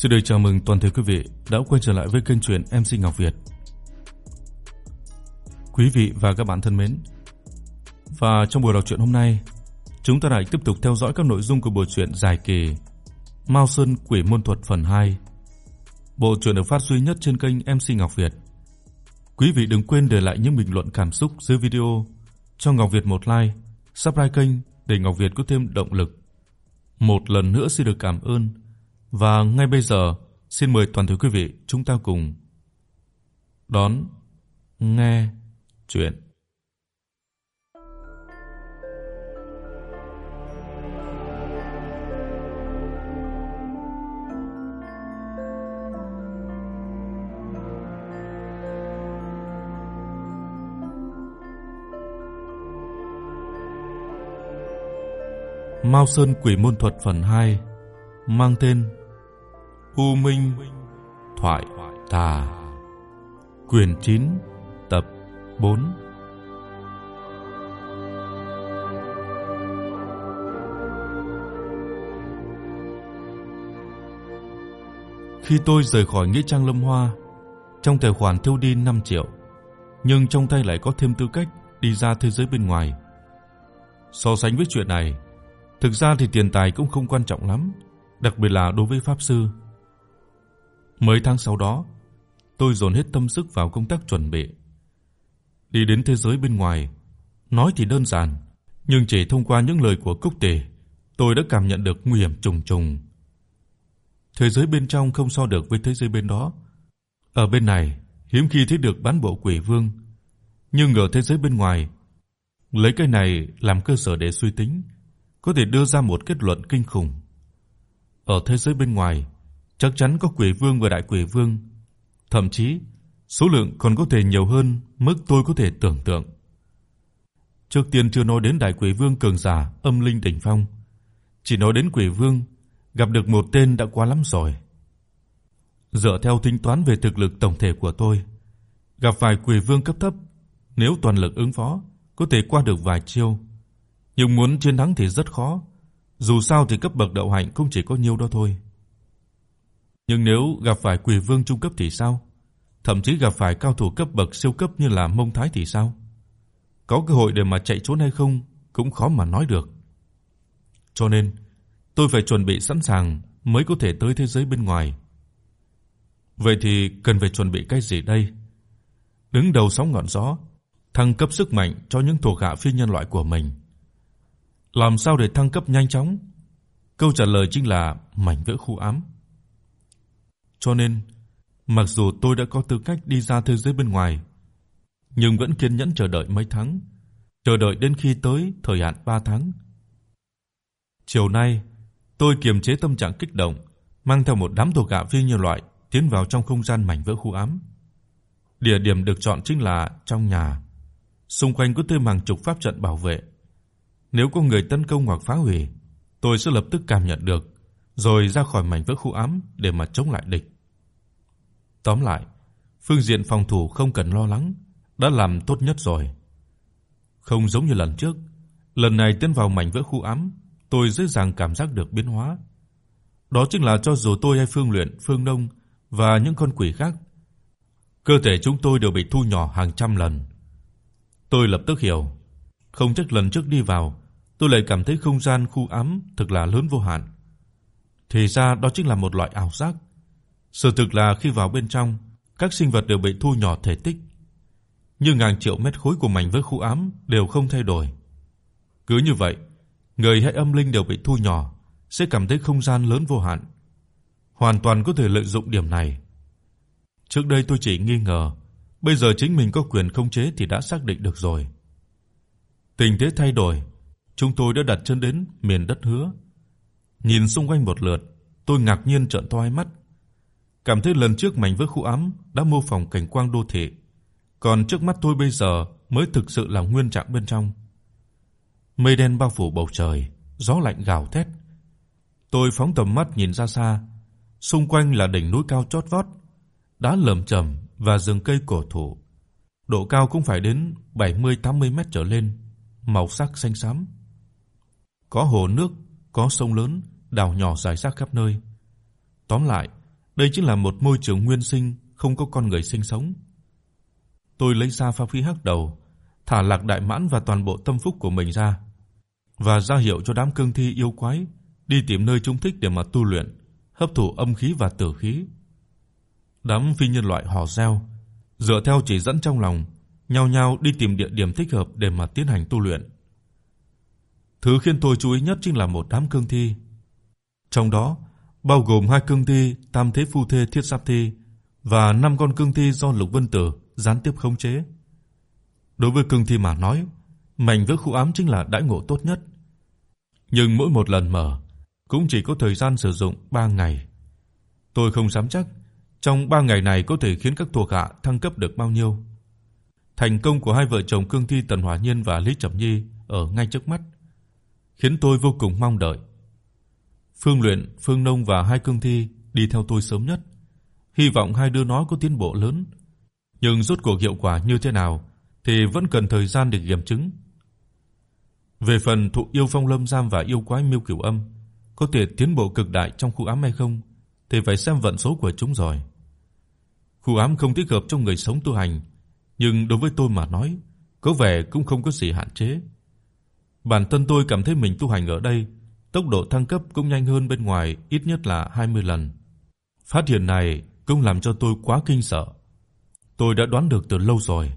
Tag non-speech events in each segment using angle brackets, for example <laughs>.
Xin được chào mừng toàn thể quý vị đã quay trở lại với kênh truyện MC Ngọc Việt. Quý vị và các bạn thân mến, và trong buổi đọc truyện hôm nay, chúng ta lại tiếp tục theo dõi các nội dung của bộ truyện dài kỳ Mao Sơn Quỷ môn thuật phần 2. Bộ truyện được phát duy nhất trên kênh MC Ngọc Việt. Quý vị đừng quên để lại những bình luận cảm xúc dưới video cho Ngọc Việt một like, subscribe kênh để Ngọc Việt có thêm động lực. Một lần nữa xin được cảm ơn và ngay bây giờ, xin mời toàn thể quý vị chúng ta cùng đón nghe chuyện. Mao Sơn Quỷ môn thuật phần 2 mang tên U Minh Thoại Tà Quyền 9 Tập 4 Khi tôi rời khỏi nghĩa trang Lâm Hoa, trong tài khoản tiêu đi 5 triệu, nhưng trong tay lại có thêm tư cách đi ra thế giới bên ngoài. So sánh với chuyện này, thực ra thì tiền tài cũng không quan trọng lắm, đặc biệt là đối với pháp sư. Mấy tháng sau đó, tôi dồn hết tâm sức vào công tác chuẩn bị. Đi đến thế giới bên ngoài, nói thì đơn giản, nhưng chỉ thông qua những lời của Cúc Tề, tôi đã cảm nhận được nguy hiểm trùng trùng. Thế giới bên trong không so được với thế giới bên đó. Ở bên này, hiếm khi thấy được bán bộ quỷ vương, nhưng ở thế giới bên ngoài, lấy cái này làm cơ sở để suy tính, có thể đưa ra một kết luận kinh khủng. Ở thế giới bên ngoài, chắc chắn có quỷ vương và đại quỷ vương, thậm chí số lượng còn có thể nhiều hơn mức tôi có thể tưởng tượng. Trước tiên chưa nói đến đại quỷ vương cường giả âm linh đỉnh phong, chỉ nói đến quỷ vương, gặp được một tên đã quá lắm rồi. Dựa theo tính toán về thực lực tổng thể của tôi, gặp vài quỷ vương cấp thấp, nếu toàn lực ứng phó, có thể qua được vài chiêu, nhưng muốn chiến thắng thì rất khó, dù sao thì cấp bậc đậu hạnh cũng chỉ có nhiêu đó thôi. Nhưng nếu gặp phải quỷ vương trung cấp thì sao? Thậm chí gặp phải cao thủ cấp bậc siêu cấp như là Mông Thái thì sao? Có cơ hội để mà chạy trốn hay không cũng khó mà nói được. Cho nên, tôi phải chuẩn bị sẵn sàng mới có thể tới thế giới bên ngoài. Vậy thì cần phải chuẩn bị cái gì đây? Đứng đầu sóng ngọn gió, thăng cấp sức mạnh cho những thuộc hạ phi nhân loại của mình. Làm sao để thăng cấp nhanh chóng? Câu trả lời chính là mảnh vỡ khu ám. Cho nên, mặc dù tôi đã có tư cách đi ra thế giới bên ngoài, nhưng vẫn kiên nhẫn chờ đợi mấy tháng, chờ đợi đến khi tới thời hạn 3 tháng. Chiều nay, tôi kiềm chế tâm trạng kích động, mang theo một đám thuộc gạ phi nhiều loại tiến vào trong không gian mảnh vỡ khu ám. Địa điểm được chọn chính là trong nhà. Xung quanh có thêm hàng chục pháp trận bảo vệ. Nếu có người tấn công hoặc phá hủy, tôi sẽ lập tức cảm nhận được rồi ra khỏi mảnh vỡ khu ám để mà chống lại địch. Tóm lại, phương diện phòng thủ không cần lo lắng, đã làm tốt nhất rồi. Không giống như lần trước, lần này tiến vào mảnh vỡ khu ám, tôi dễ dàng cảm giác được biến hóa. Đó chính là cho dù tôi hay Phương Luyện, Phương Đông và những con quỷ khác, cơ thể chúng tôi đều bị thu nhỏ hàng trăm lần. Tôi lập tức hiểu, không chắc lần trước đi vào, tôi lại cảm thấy không gian khu ám thực là lớn vô hạn. Thì ra đó chính là một loại ảo giác. Sự thực là khi vào bên trong, các sinh vật đều bị thu nhỏ thể tích, nhưng ngàn triệu mét khối của mảnh vỡ khu ám đều không thay đổi. Cứ như vậy, người hay âm linh đều bị thu nhỏ, sẽ cảm thấy không gian lớn vô hạn. Hoàn toàn có thể lợi dụng điểm này. Trước đây tôi chỉ nghi ngờ, bây giờ chính mình có quyền khống chế thì đã xác định được rồi. Tình thế thay đổi, chúng tôi đã đặt chân đến miền đất hứa. Nhìn xung quanh một lượt, tôi ngạc nhiên trợn to hai mắt. Cảm thấy lần trước mảnh vỡ khu ám đã mô phỏng cảnh quang đô thị, còn trước mắt tôi bây giờ mới thực sự là nguyên trạng bên trong. Mây đen bao phủ bầu trời, gió lạnh gào thét. Tôi phóng tầm mắt nhìn ra xa, xung quanh là đỉnh núi cao chót vót, đá lởm chởm và rừng cây cổ thụ. Độ cao cũng phải đến 70-80 mét trở lên, màu sắc xanh xám. Có hồ nước, có sông lớn, đảo nhỏ rải rác khắp nơi. Tóm lại, đây chính là một môi trường nguyên sinh không có con người sinh sống. Tôi lấy ra pháp khí hắc đầu, thả Lạc Đại Mãn và toàn bộ tâm phúc của mình ra và ra hiệu cho đám cương thi yêu quái đi tìm nơi chúng thích để mà tu luyện, hấp thụ âm khí và tử khí. Đám phi nhân loại hò reo, dựa theo chỉ dẫn trong lòng, nhao nhao đi tìm địa điểm thích hợp để mà tiến hành tu luyện. Thứ khiến tôi chú ý nhất chính là một đám cương thi. Trong đó bao gồm hai cương thi tam thế phu thê thiết sáp thi và năm con cương thi do Lục Vân Tử gián tiếp khống chế. Đối với cương thi mà nói, mảnh vỡ khu ám chính là đãi ngộ tốt nhất. Nhưng mỗi một lần mở cũng chỉ có thời gian sử dụng 3 ngày. Tôi không dám chắc trong 3 ngày này có thể khiến các thuộc hạ thăng cấp được bao nhiêu. Thành công của hai vợ chồng cương thi Tần Hỏa Nhiên và Lý Trầm Nhi ở ngay trước mắt, khiến tôi vô cùng mong đợi. Phương Luyện, Phương Nông và hai cương thi đi theo tôi sớm nhất, hy vọng hai đứa nó có tiến bộ lớn. Nhưng rốt cuộc hiệu quả như thế nào thì vẫn cần thời gian để kiểm chứng. Về phần thụ yêu phong lâm giam và yêu quái miêu cửu âm có thể tiến bộ cực đại trong khu ám hay không thì phải xem vận số của chúng rồi. Khu ám không thích hợp cho người sống tu hành, nhưng đối với tôi mà nói, có vẻ cũng không có gì hạn chế. Bản thân tôi cảm thấy mình tu hành ở đây, tốc độ thăng cấp cũng nhanh hơn bên ngoài ít nhất là 20 lần. Phát hiện này cũng làm cho tôi quá kinh sợ. Tôi đã đoán được từ lâu rồi.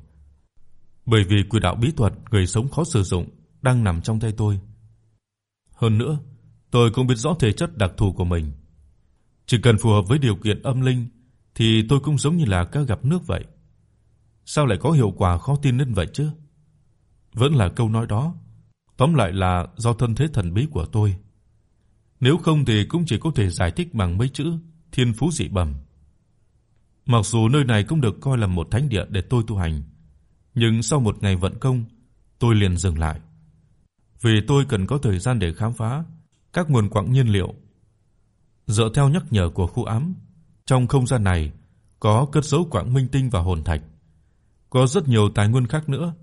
Bởi vì quỷ đạo bí thuật người sống khó sử dụng đang nằm trong tay tôi. Hơn nữa, tôi cũng biết rõ thể chất đặc thù của mình. Chỉ cần phù hợp với điều kiện âm linh thì tôi cũng giống như là cá gặp nước vậy. Sao lại có hiệu quả khó tin đến vậy chứ? Vẫn là câu nói đó, tóm lại là do thân thế thần bí của tôi. Nếu không thì cũng chỉ có thể giải thích bằng mấy chữ thiên phú dị bẩm. Mặc dù nơi này cũng được coi là một thánh địa để tôi tu hành, nhưng sau một ngày vận công, tôi liền dừng lại. Vì tôi cần có thời gian để khám phá các nguồn quặng nhiên liệu. Dựa theo nhắc nhở của khu ám, trong không gian này có cất giấu quặng minh tinh và hồn thạch. Có rất nhiều tài nguyên khác nữa,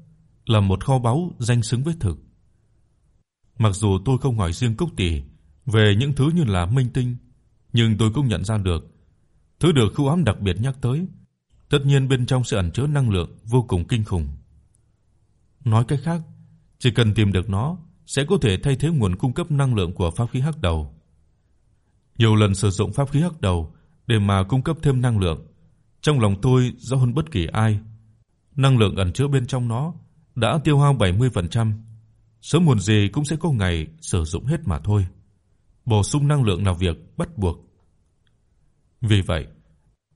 là một kho báu danh xứng với thực. Mặc dù tôi không hỏi riêng cúc tỷ về những thứ như là minh tinh, nhưng tôi cũng nhận ra được thứ được khu ám đặc biệt nhắc tới, tất nhiên bên trong sẽ ẩn chứa năng lượng vô cùng kinh khủng. Nói cách khác, chỉ cần tìm được nó sẽ có thể thay thế nguồn cung cấp năng lượng của pháp khí hắc đầu. Nhiều lần sử dụng pháp khí hắc đầu để mà cung cấp thêm năng lượng, trong lòng tôi rõ hơn bất kỳ ai. Năng lượng ẩn chứa bên trong nó đã tiêu hao 70%, sớm muộn gì cũng sẽ có ngày sử dụng hết mà thôi. Bổ sung năng lượng là việc bắt buộc. Vì vậy,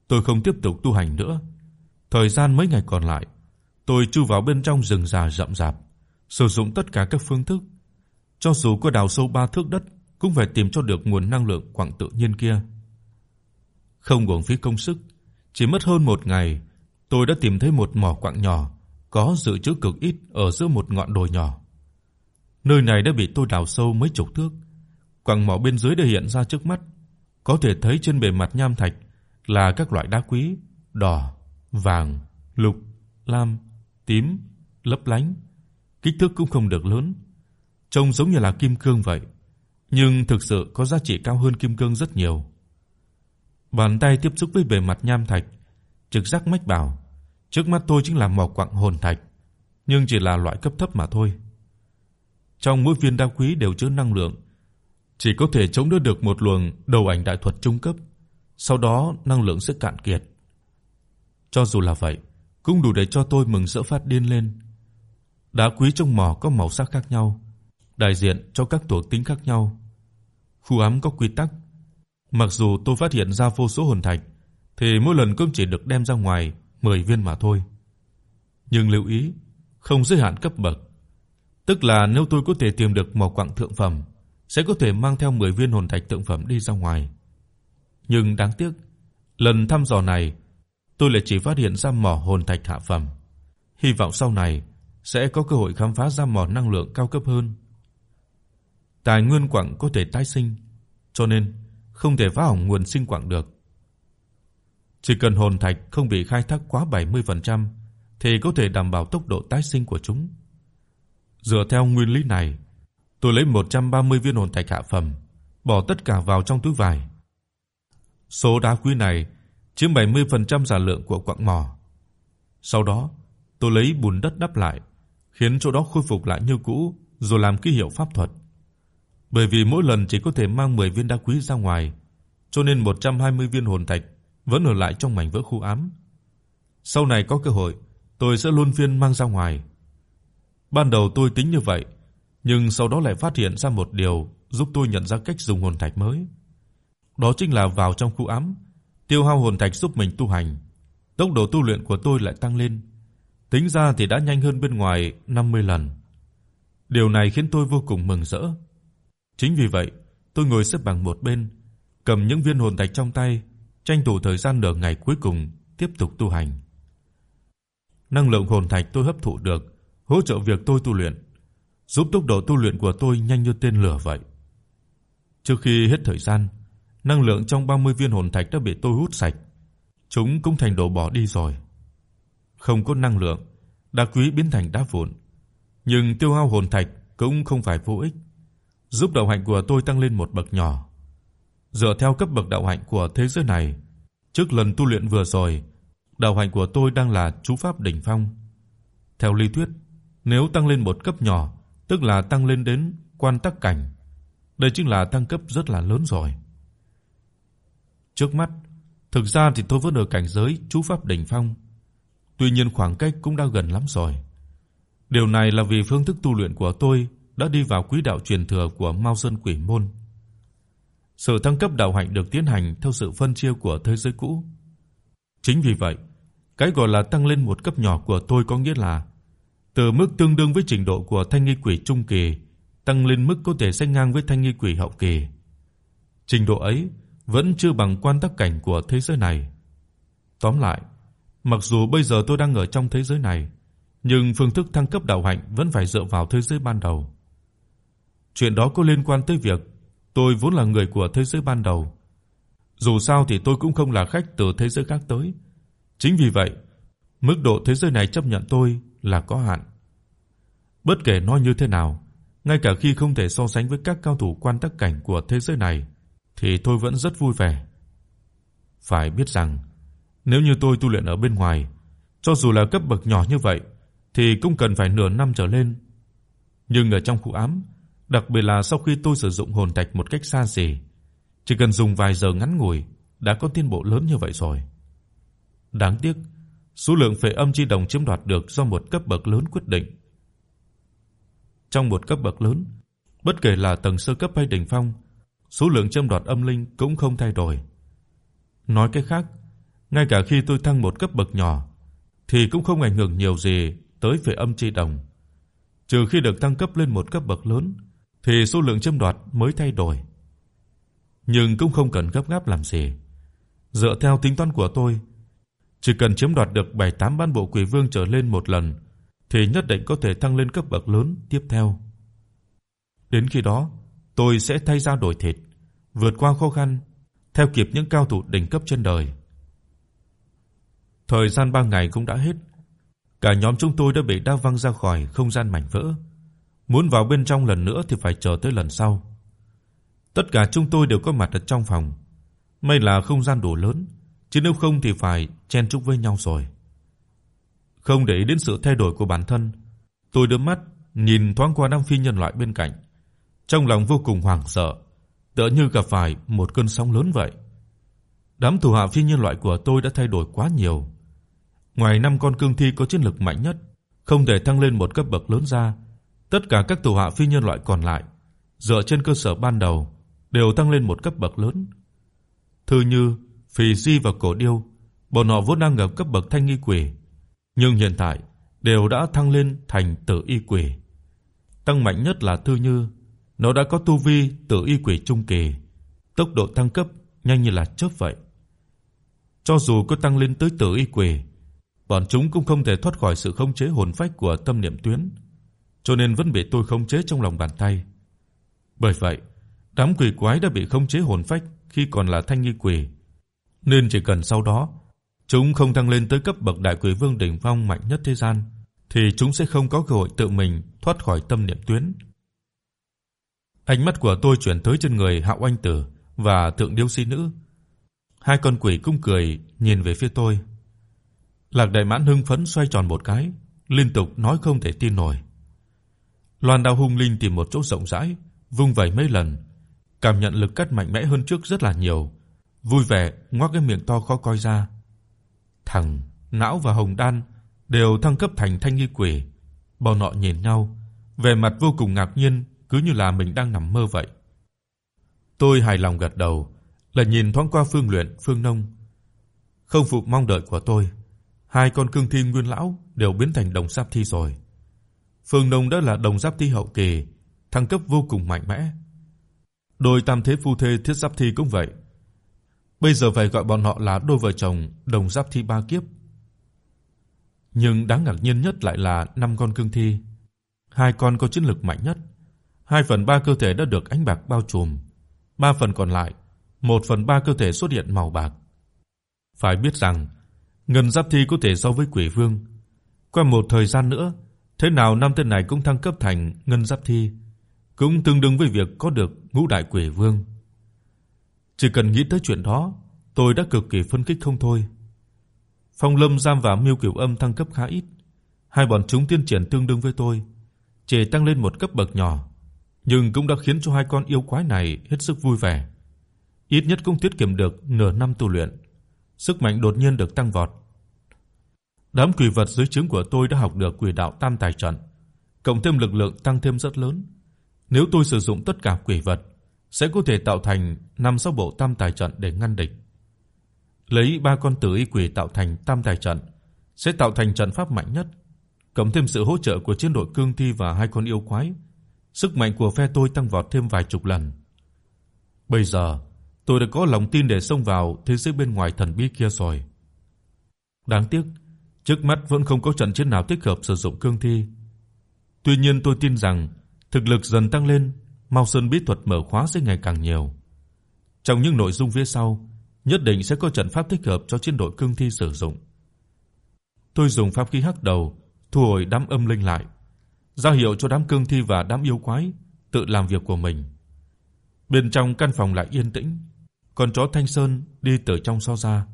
tôi không tiếp tục tu hành nữa. Thời gian mấy ngày còn lại, tôi chui vào bên trong rừng già rậm rạp, sử dụng tất cả các phương thức cho dù có đào sâu ba thước đất cũng phải tìm cho được nguồn năng lượng quặng tự nhiên kia. Không uổng phí công sức, chỉ mất hơn một ngày, tôi đã tìm thấy một mỏ quặng nhỏ có dự trữ cực ít ở giữa một ngọn đồi nhỏ. Nơi này đã bị tôi đào sâu mấy chục thước, quặng mỏ bên dưới đã hiện ra trước mắt, có thể thấy trên bề mặt nham thạch là các loại đá quý, đỏ, vàng, lục, lam, tím, lấp lánh, kích thước cũng không được lớn, trông giống như là kim cương vậy, nhưng thực sự có giá trị cao hơn kim cương rất nhiều. Bàn tay tiếp xúc với bề mặt nham thạch, trực giác mách bảo, trước mắt tôi chính là mỏ quặng hồn thạch, nhưng chỉ là loại cấp thấp mà thôi. Trong mỗi viên đá quý đều chứa năng lượng, chỉ có thể chống đỡ được một luồng đầu ảnh đại thuật trung cấp, sau đó năng lượng sẽ cạn kiệt. Cho dù là vậy, cũng đủ để cho tôi mừng rỡ phát điên lên. Đá quý trong mỏ có màu sắc khác nhau, đại diện cho các thuộc tính khác nhau. Khu ám có quy tắc, mặc dù tôi phát hiện ra vô số hồn thạch, thì mỗi lần cũng chỉ được đem ra ngoài 10 viên mà thôi. Nhưng lưu ý, không giới hạn cấp bậc. Tức là nếu tôi có thể tìm được mỏ quặng thượng phẩm, sẽ có thể mang theo 10 viên hồn thạch thượng phẩm đi ra ngoài. Nhưng đáng tiếc, lần thăm dò này, tôi lại chỉ phát hiện ra mỏ hồn thạch hạ phẩm. Hy vọng sau này sẽ có cơ hội khám phá ra mỏ năng lượng cao cấp hơn tài nguyên quặng có thể tái sinh, cho nên không thể phá hỏng nguồn sinh quặng được. Chỉ cần hồn thạch không bị khai thác quá 70% thì có thể đảm bảo tốc độ tái sinh của chúng. Dựa theo nguyên lý này, tôi lấy 130 viên hồn thạch hạ phẩm, bỏ tất cả vào trong túi vải. Số đá quý này chiếm 70% sản lượng của quặng mỏ. Sau đó, tôi lấy bùn đất đắp lại, khiến chỗ đó khôi phục lại như cũ rồi làm ký hiệu pháp thuật. Bởi vì mỗi lần chỉ có thể mang 10 viên đá quý ra ngoài, cho nên 120 viên hồn thạch vẫn ở lại trong mảnh vỡ khu ám. Sau này có cơ hội, tôi sẽ luôn phiên mang ra ngoài. Ban đầu tôi tính như vậy, nhưng sau đó lại phát hiện ra một điều giúp tôi nhận ra cách dùng hồn thạch mới. Đó chính là vào trong khu ám, tiêu hao hồn thạch giúp mình tu hành. Tốc độ tu luyện của tôi lại tăng lên. Tính ra thì đã nhanh hơn bên ngoài 50 lần. Điều này khiến tôi vô cùng mừng rỡ. Chính vì vậy, tôi ngồi xếp bằng một bên, cầm những viên hồn thạch trong tay, tranh thủ thời gian nửa ngày cuối cùng tiếp tục tu hành. Năng lượng hồn thạch tôi hấp thụ được, hỗ trợ việc tôi tu luyện, giúp tốc độ tu luyện của tôi nhanh như tên lửa vậy. Trước khi hết thời gian, năng lượng trong 30 viên hồn thạch đã bị tôi hút sạch, chúng cũng thành đồ bỏ đi rồi. Không có năng lượng, đá quý biến thành đá vụn, nhưng tiêu hao hồn thạch cũng không phải vô ích, giúp đạo hạnh của tôi tăng lên một bậc nhỏ. Dựa theo cấp bậc đạo hạnh của thế giới này, trước lần tu luyện vừa rồi, đạo hạnh của tôi đang là chú pháp đỉnh phong. Theo lý thuyết, nếu tăng lên một cấp nhỏ, tức là tăng lên đến quan tắc cảnh. Đây chính là tăng cấp rất là lớn rồi. Trước mắt, thực ra thì tôi vẫn ở cảnh giới chú pháp đỉnh phong. Tuy nhiên khoảng cách cũng đã gần lắm rồi. Điều này là vì phương thức tu luyện của tôi đã đi vào quỹ đạo truyền thừa của Mao Sơn Quỷ môn. Sự thăng cấp đạo hạnh được tiến hành theo sự phân chia của thế giới cũ. Chính vì vậy, cái gọi là tăng lên một cấp nhỏ của tôi có nghĩa là từ mức tương đương với trình độ của thanh nghi quỷ trung kỳ tăng lên mức có thể sánh ngang với thanh nghi quỷ hậu kỳ. Trình độ ấy vẫn chưa bằng quan tắc cảnh của thế giới này. Tóm lại, mặc dù bây giờ tôi đang ở trong thế giới này, nhưng phương thức thăng cấp đạo hạnh vẫn phải dựa vào thế giới ban đầu. Chuyện đó có liên quan tới việc tôi vốn là người của thế giới ban đầu. Dù sao thì tôi cũng không là khách từ thế giới khác tới. Chính vì vậy, mức độ thế giới này chấp nhận tôi là có hạn. Bất kể nói như thế nào, ngay cả khi không thể so sánh với các cao thủ quan tắc cảnh của thế giới này thì tôi vẫn rất vui vẻ. Phải biết rằng, nếu như tôi tu luyện ở bên ngoài, cho dù là cấp bậc nhỏ như vậy thì cũng cần phải nửa năm trở lên. Nhưng ở trong khu ám, đặc biệt là sau khi tôi sử dụng hồn thạch một cách xa xỉ, chỉ cần dùng vài giờ ngắn ngủi đã có tiến bộ lớn như vậy rồi. Đáng tiếc, số lượng phệ âm chi đồng chiếm đoạt được do một cấp bậc lớn quyết định. Trong một cấp bậc lớn, bất kể là tầng sơ cấp hay đỉnh phong, số lượng chiếm đoạt âm linh cũng không thay đổi. Nói cách khác, ngay cả khi tôi thăng một cấp bậc nhỏ thì cũng không ảnh hưởng nhiều gì tới phệ âm chi đồng. Trừ khi được tăng cấp lên một cấp bậc lớn thì số lượng chiếm đoạt mới thay đổi. Nhưng cũng không cần gấp gáp làm gì. Dựa theo tính toán của tôi, chỉ cần chiếm đoạt được 7-8 ban bộ quỷ vương trở lên một lần thì nhất định có thể thăng lên cấp bậc lớn tiếp theo. Đến khi đó, tôi sẽ thay da đổi thịt, vượt qua khó khăn, theo kịp những cao thủ đỉnh cấp trên đời. Thời gian 3 ngày cũng đã hết. Cả nhóm chúng tôi đã bị đá văng ra khỏi không gian mảnh vỡ. Muốn vào bên trong lần nữa thì phải chờ tới lần sau. Tất cả chúng tôi đều có mặt ở trong phòng. May là không gian đủ lớn, chứ nếu không thì phải chen chúc với nhau rồi. Không để ý đến sự thay đổi của bản thân, tôi đưa mắt nhìn thoáng qua đám phi nhân loại bên cạnh, trong lòng vô cùng hoảng sợ, tựa như gặp phải một cơn sóng lớn vậy. Đám thủ hạ phi nhân loại của tôi đã thay đổi quá nhiều. Ngoài năm con cương thi có chiến lực mạnh nhất, không thể thăng lên một cấp bậc lớn ra, tất cả các thủ hạ phi nhân loại còn lại, dựa trên cơ sở ban đầu, đều tăng lên một cấp bậc lớn. Thư Như, Phì Di và Cổ Điêu, bọn họ vốn đang ở cấp bậc thanh nghi quỷ, nhưng hiện tại đều đã thăng lên thành tử y quỷ. Tăng mạnh nhất là Thư Như, nó đã có tu vi tử y quỷ trung kỳ, tốc độ tăng cấp nhanh như là chớp vậy. Cho dù có tăng lên tới tử y quỷ, bọn chúng cũng không thể thoát khỏi sự khống chế hồn phách của tâm niệm tuyến, cho nên vẫn bị tôi khống chế trong lòng bàn tay. Bởi vậy, đám quỷ quái đã bị khống chế hồn phách khi còn là thanh nghi quỷ, nên chỉ cần sau đó chúng không tăng lên tới cấp bậc đại quỷ vương đỉnh phong mạnh nhất thế gian thì chúng sẽ không có cơ hội tự mình thoát khỏi tâm niệm tuyến. Ánh mắt của tôi chuyển tới trên người Hạo Anh Tử và Thượng Điêu Si nữ. Hai con quỷ cung cười nhìn về phía tôi. Lạc Đại Mãn hưng phấn xoay tròn một cái, liên tục nói không thể tin nổi. Loan Đao hung linh tìm một chỗ rộng rãi, vung vẩy mấy lần, cảm nhận lực cắt mạnh mẽ hơn trước rất là nhiều, vui vẻ ngoác cái miệng to khó coi ra. Thằng Não và Hồng Đan đều thăng cấp thành thanh nghi quỷ. Bọn họ nhìn nhau, vẻ mặt vô cùng ngạc nhiên, cứ như là mình đang nằm mơ vậy. Tôi hài lòng gật đầu, lại nhìn thoáng qua Phương Luyện, Phương Nông. Không phụ mong đợi của tôi, hai con cương thi nguyên lão đều biến thành đồng giáp thi rồi. Phương Nông đã là đồng giáp thi hậu kỳ, thăng cấp vô cùng mạnh mẽ. Đôi tam thế phu thê thiết giáp thi cũng vậy. Bây giờ phải gọi bọn họ là đôi vợ chồng đồng giáp thi ba kiếp. Nhưng đáng ngạc nhiên nhất lại là năm con cương thi. Hai con có chiến lực mạnh nhất. 2 phần 3 cơ thể đã được ánh bạc bao trùm, 3 phần còn lại, 1 phần 3 cơ thể xuất hiện màu bạc. Phải biết rằng, Ngân Giáp Thi có thể so với Quỷ Vương. Qua một thời gian nữa, thế nào năm tên này cũng thăng cấp thành Ngân Giáp Thi, cũng tương đương với việc có được Ngũ Đại Quỷ Vương. Chỉ cần nghĩ tới chuyện đó, tôi đã cực kỳ phấn khích không thôi. Phong Lâm Giam và Miêu Kiều Âm thăng cấp khá ít, hai bọn chúng tiến triển tương đương với tôi, chỉ tăng lên một cấp bậc nhỏ, nhưng cũng đã khiến cho hai con yêu quái này hết sức vui vẻ. Ít nhất cũng tiết kiệm được nửa năm tu luyện, sức mạnh đột nhiên được tăng vọt. Đám quỷ vật dưới trướng của tôi đã học được quỷ đạo tam tài trận, cộng thêm lực lượng tăng thêm rất lớn. Nếu tôi sử dụng tất cả quỷ vật, sẽ có thể tạo thành 5-6 bộ tam tài trận để ngăn địch. Lấy ba con tử y quỷ tạo thành tam tài trận, sẽ tạo thành trận pháp mạnh nhất, cộng thêm sự hỗ trợ của chiến đội cương thi và hai con yêu quái, sức mạnh của phe tôi tăng vọt thêm vài chục lần. Bây giờ, tôi đã có lòng tin để xông vào thế giới bên ngoài thần bí kia rồi. Đáng tiếc, trước mắt vẫn không có trận chiến nào thích hợp sử dụng cương thi. Tuy nhiên tôi tin rằng thực lực dần tăng lên, Mao Sơn bí thuật mở khóa sẽ ngày càng nhiều. Trong những nội dung phía sau, nhất định sẽ có trận pháp thích hợp cho chiến đội cương thi sử dụng. Tôi dùng pháp khí hắc đầu thu hồi đám âm linh lại, ra hiệu cho đám cương thi và đám yêu quái tự làm việc của mình. Bên trong căn phòng lại yên tĩnh, con chó Thanh Sơn đi từ trong so ra,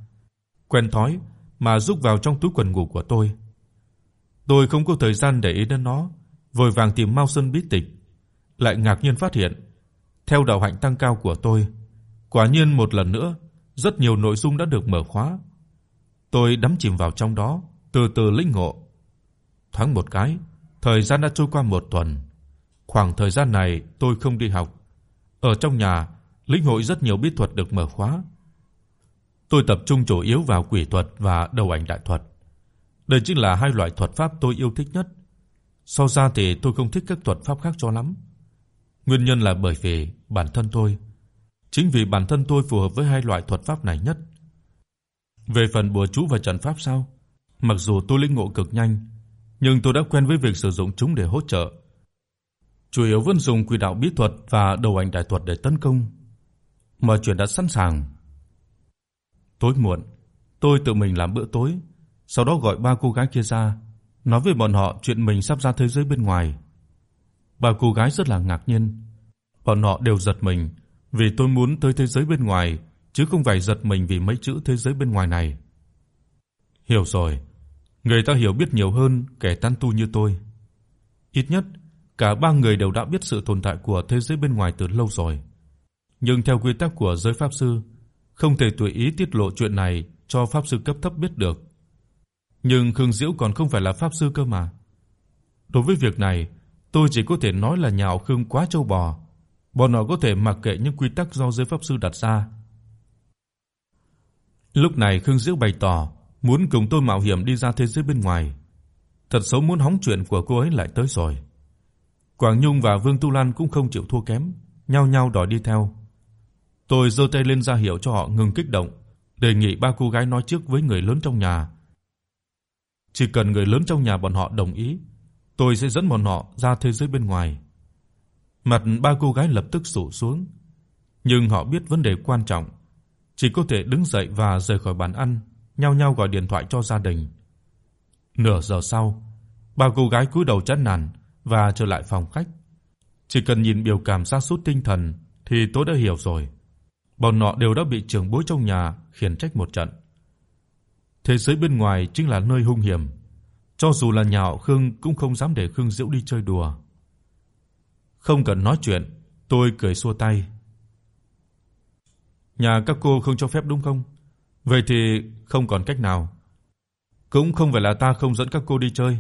quen thói mà rúc vào trong túi quần ngủ của tôi. Tôi không có thời gian để ý đến nó, vội vàng tìm Mao Sơn bí tịch, lại ngạc nhiên phát hiện, theo đạo hạnh tăng cao của tôi, quả nhiên một lần nữa, rất nhiều nội dung đã được mở khóa. Tôi đắm chìm vào trong đó, từ từ lĩnh ngộ. Thoáng một cái, thời gian đã trôi qua một tuần. Khoảng thời gian này tôi không đi học, ở trong nhà lĩnh hội rất nhiều bí thuật được mở khóa. Tôi tập trung chủ yếu vào quỷ thuật và đầu ảnh đại thuật. Đây chính là hai loại thuật pháp tôi yêu thích nhất. So ra thì tôi không thích các thuật pháp khác cho lắm. Nguyên nhân là bởi vì bản thân tôi, chính vì bản thân tôi phù hợp với hai loại thuật pháp này nhất. Về phần bùa chú và trận pháp sao? Mặc dù tôi lĩnh ngộ cực nhanh, nhưng tôi đã quen với việc sử dụng chúng để hỗ trợ. Chủ yếu vẫn dùng quỷ đạo bí thuật và đầu ảnh đại thuật để tấn công. Mọi chuyện đã sẵn sàng. Tối muộn, tôi tự mình làm bữa tối, sau đó gọi ba cô gái kia ra, nói với bọn họ chuyện mình sắp ra thế giới bên ngoài. Ba cô gái rất là ngạc nhiên. Bọn họ đều giật mình vì tôi muốn tới thế giới bên ngoài chứ không phải giật mình vì mấy chữ thế giới bên ngoài này. Hiểu rồi, người ta hiểu biết nhiều hơn kẻ tán tu như tôi. Ít nhất cả ba người đều đã biết sự tồn tại của thế giới bên ngoài từ lâu rồi. Nhưng theo quy tắc của giới pháp sư, không thể tùy ý tiết lộ chuyện này cho pháp sư cấp thấp biết được. Nhưng Khương Diễu còn không phải là pháp sư cơ mà. Đối với việc này, tôi chỉ có thể nói là nhạo Khương quá trâu bò. Bọn họ có thể mặc kệ những quy tắc do giới pháp sư đặt ra. Lúc này Khương Diễu bày tỏ muốn cùng tôi mạo hiểm đi ra thế giới bên ngoài. Thật xấu muốn hóng chuyện của cô ấy lại tới rồi. Quảng Nhung và Vương Tu Lan cũng không chịu thua kém, nhao nhao đòi đi theo. Tôi giơ tay lên ra hiệu cho họ ngừng kích động, đề nghị ba cô gái nói trước với người lớn trong nhà. Chỉ cần người lớn trong nhà bọn họ đồng ý, tôi sẽ dẫn bọn họ ra thế giới bên ngoài. Mặt ba cô gái lập tức sụ xuống, nhưng họ biết vấn đề quan trọng, chỉ có thể đứng dậy và rời khỏi bàn ăn, nhao nhao gọi điện thoại cho gia đình. Nửa giờ sau, ba cô gái cúi đầu chán nản và trở lại phòng khách. Chỉ cần nhìn biểu cảm sa sút tinh thần thì tôi đã hiểu rồi. bọn nọ đều đã bị trưởng bối trong nhà khiển trách một trận. Thế giới bên ngoài chính là nơi hung hiểm, cho dù là nhà họ Khương cũng không dám để Khương Diễu đi chơi đùa. Không cần nói chuyện, tôi cười xua tay. Nhà các cô không cho phép đúng không? Vậy thì không còn cách nào. Cũng không phải là ta không dẫn các cô đi chơi.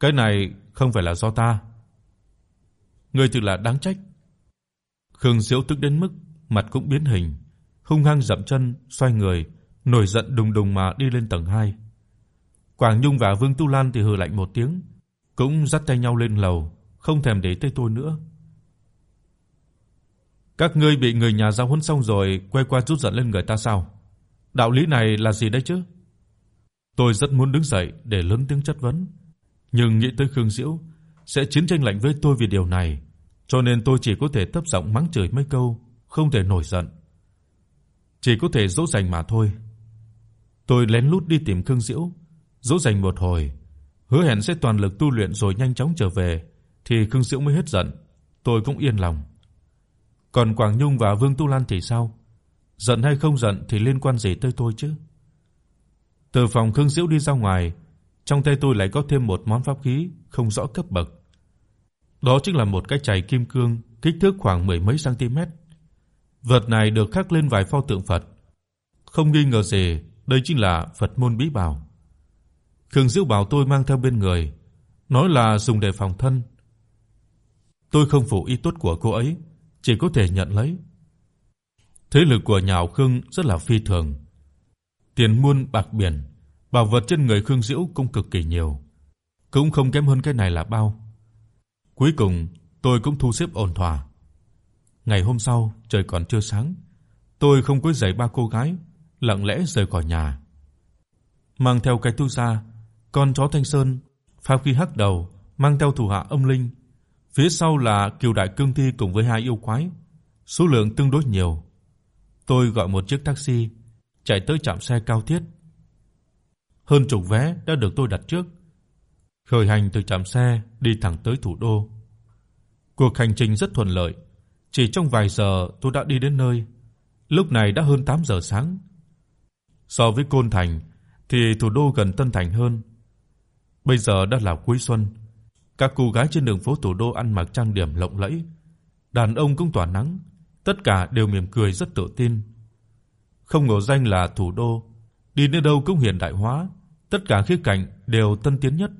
Cái này không phải là do ta. Ngươi thực là đáng trách. Khương Diễu tức đến mức mặt cũng biến hình, hung hăng dậm chân, xoay người, nổi giận đùng đùng mà đi lên tầng 2. Quảng Nhung và Vương Tu Lan thì hừ lạnh một tiếng, cũng dắt tay nhau lên lầu, không thèm để tới tôi nữa. Các ngươi bị người nhà giao huấn xong rồi quay qua rút giận lên người ta sao? Đạo lý này là gì đấy chứ? Tôi rất muốn đứng dậy để lớn tiếng chất vấn, nhưng nghĩ tới Khương Diễu sẽ chiến tranh lạnh với tôi vì điều này, cho nên tôi chỉ có thể thấp giọng mắng chửi mấy câu, không thể nổi giận. Chỉ có thể dỗ dành mà thôi. Tôi lén lút đi tìm Khương Diễu, dỗ dành một hồi, hứa hẹn sẽ toàn lực tu luyện rồi nhanh chóng trở về, thì Khương Diễu mới hết giận, tôi cũng yên lòng. Còn Quảng Nhung và Vương Tu Lan thì sao? Giận hay không giận thì liên quan gì tới tôi chứ? Từ phòng Khương Diễu đi ra ngoài, trong tay tôi lại có thêm một món pháp khí không rõ cấp bậc. Đó chính là một cái chày kim cương kích thước khoảng mười mấy cm. Vật này được khắc lên vài pho tượng Phật. Không nghi ngờ gì, đây chính là Phật môn bí bảo. Khương Diễu bảo tôi mang theo bên người, nói là dùng để phòng thân. Tôi không phụ ý tốt của cô ấy, chỉ có thể nhận lấy. Thế lực của nhà Khương rất là phi thường. Tiền muôn bạc biển, bảo vật trên người Khương Diễu cũng cực kỳ nhiều, cũng không kém hơn cái này là bao. Cuối cùng, tôi cũng thu xếp ổn thỏa. Ngày hôm sau, trời còn chưa sáng, tôi không quấy rầy ba cô gái, lặng lẽ rời khỏi nhà. Mang theo cái túi da, con chó Thanh Sơn, Phạm khí hắc đầu, mang theo thủ hạ âm linh, phía sau là Kiều đại cương thi cùng với hai yêu quái, số lượng tương đối nhiều. Tôi gọi một chiếc taxi, chạy tới trạm xe cao thiết. Hơn chục vé đã được tôi đặt trước. Khởi hành từ trạm xe đi thẳng tới thủ đô. Cuộc hành trình rất thuận lợi, chỉ trong vài giờ tôi đã đi đến nơi. Lúc này đã hơn 8 giờ sáng. So với Côn Thành thì thủ đô gần Tân Thành hơn. Bây giờ đã là cuối xuân, các cô gái trên đường phố thủ đô ăn mặc trang điểm lộng lẫy, đàn ông cũng tỏa nắng, tất cả đều mỉm cười rất tự tin. Không ngờ danh là thủ đô, đi nơi đâu cũng hiện đại hóa, tất cả khía cạnh đều tân tiến nhất.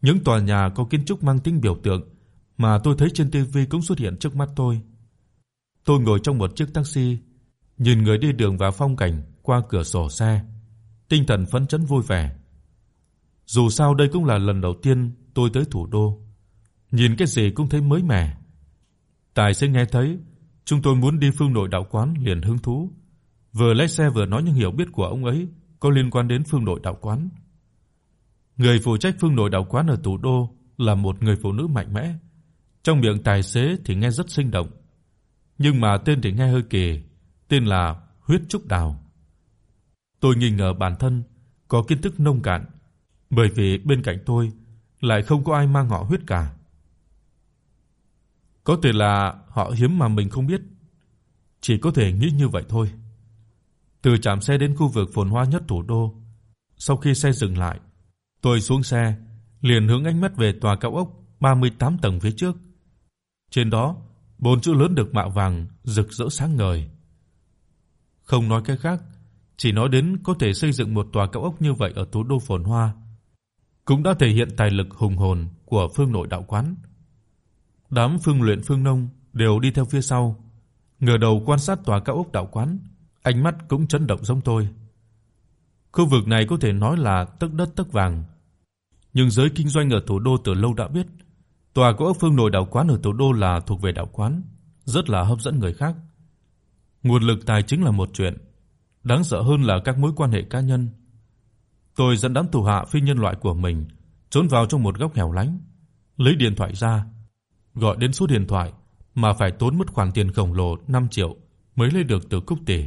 Những tòa nhà có kiến trúc mang tính biểu tượng mà tôi thấy trên TV cũng xuất hiện trước mắt tôi. Tôi ngồi trong một chiếc taxi, nhìn người đi đường và phong cảnh qua cửa sổ xe, tinh thần phấn chấn vui vẻ. Dù sao đây cũng là lần đầu tiên tôi tới thủ đô, nhìn cái gì cũng thấy mới mẻ. Tài xế nghe thấy chúng tôi muốn đi Phương Nội đạo quán liền hứng thú, vừa lái xe vừa nói những hiểu biết của ông ấy có liên quan đến Phương Nội đạo quán. Người phụ trách Phương Nội đạo quán ở thủ đô là một người phụ nữ mạnh mẽ. Trong miệng tài xế thì nghe rất sinh động, nhưng mà tên thì nghe hơi kỳ, tên là Huyết Trúc Đào. Tôi nghi ngờ bản thân có kiến thức nông cạn, bởi vì bên cạnh tôi lại không có ai mang họ Huyết cả. Có thể là họ hiếm mà mình không biết. Chỉ có thể nghĩ như vậy thôi. Từ trạm xe đến khu vực phồn hoa nhất thủ đô, sau khi xe dừng lại, tôi xuống xe, liền hướng ánh mắt về tòa cao ốc 38 tầng phía trước. Trên đó, bốn chữ lớn được mạ vàng rực rỡ sáng ngời. Không nói cái khác, chỉ nói đến có thể xây dựng một tòa cao ốc như vậy ở thủ đô phồn hoa, cũng đã thể hiện tài lực hùng hồn của Phương Nội đạo quán. Đám Phương Luyện Phương Nông đều đi theo phía sau, ngửa đầu quan sát tòa cao ốc đạo quán, ánh mắt cũng chấn động giống tôi. Khu vực này có thể nói là tấc đất tấc vàng, nhưng giới kinh doanh ở thủ đô từ lâu đã biết, tòa cao ốc Phương Nội đạo quán ở thủ đô là thuộc về đạo quán, rất là hấp dẫn người khác. Nguồn lực tài chính là một chuyện, đáng sợ hơn là các mối quan hệ cá nhân. Tôi dẫn đám thủ hạ phi nhân loại của mình trốn vào trong một góc hẻo lánh, lấy điện thoại ra, gọi đến số điện thoại mà phải tốn mất khoản tiền khổng lồ 5 triệu mới lấy được từ Cúc Tỷ.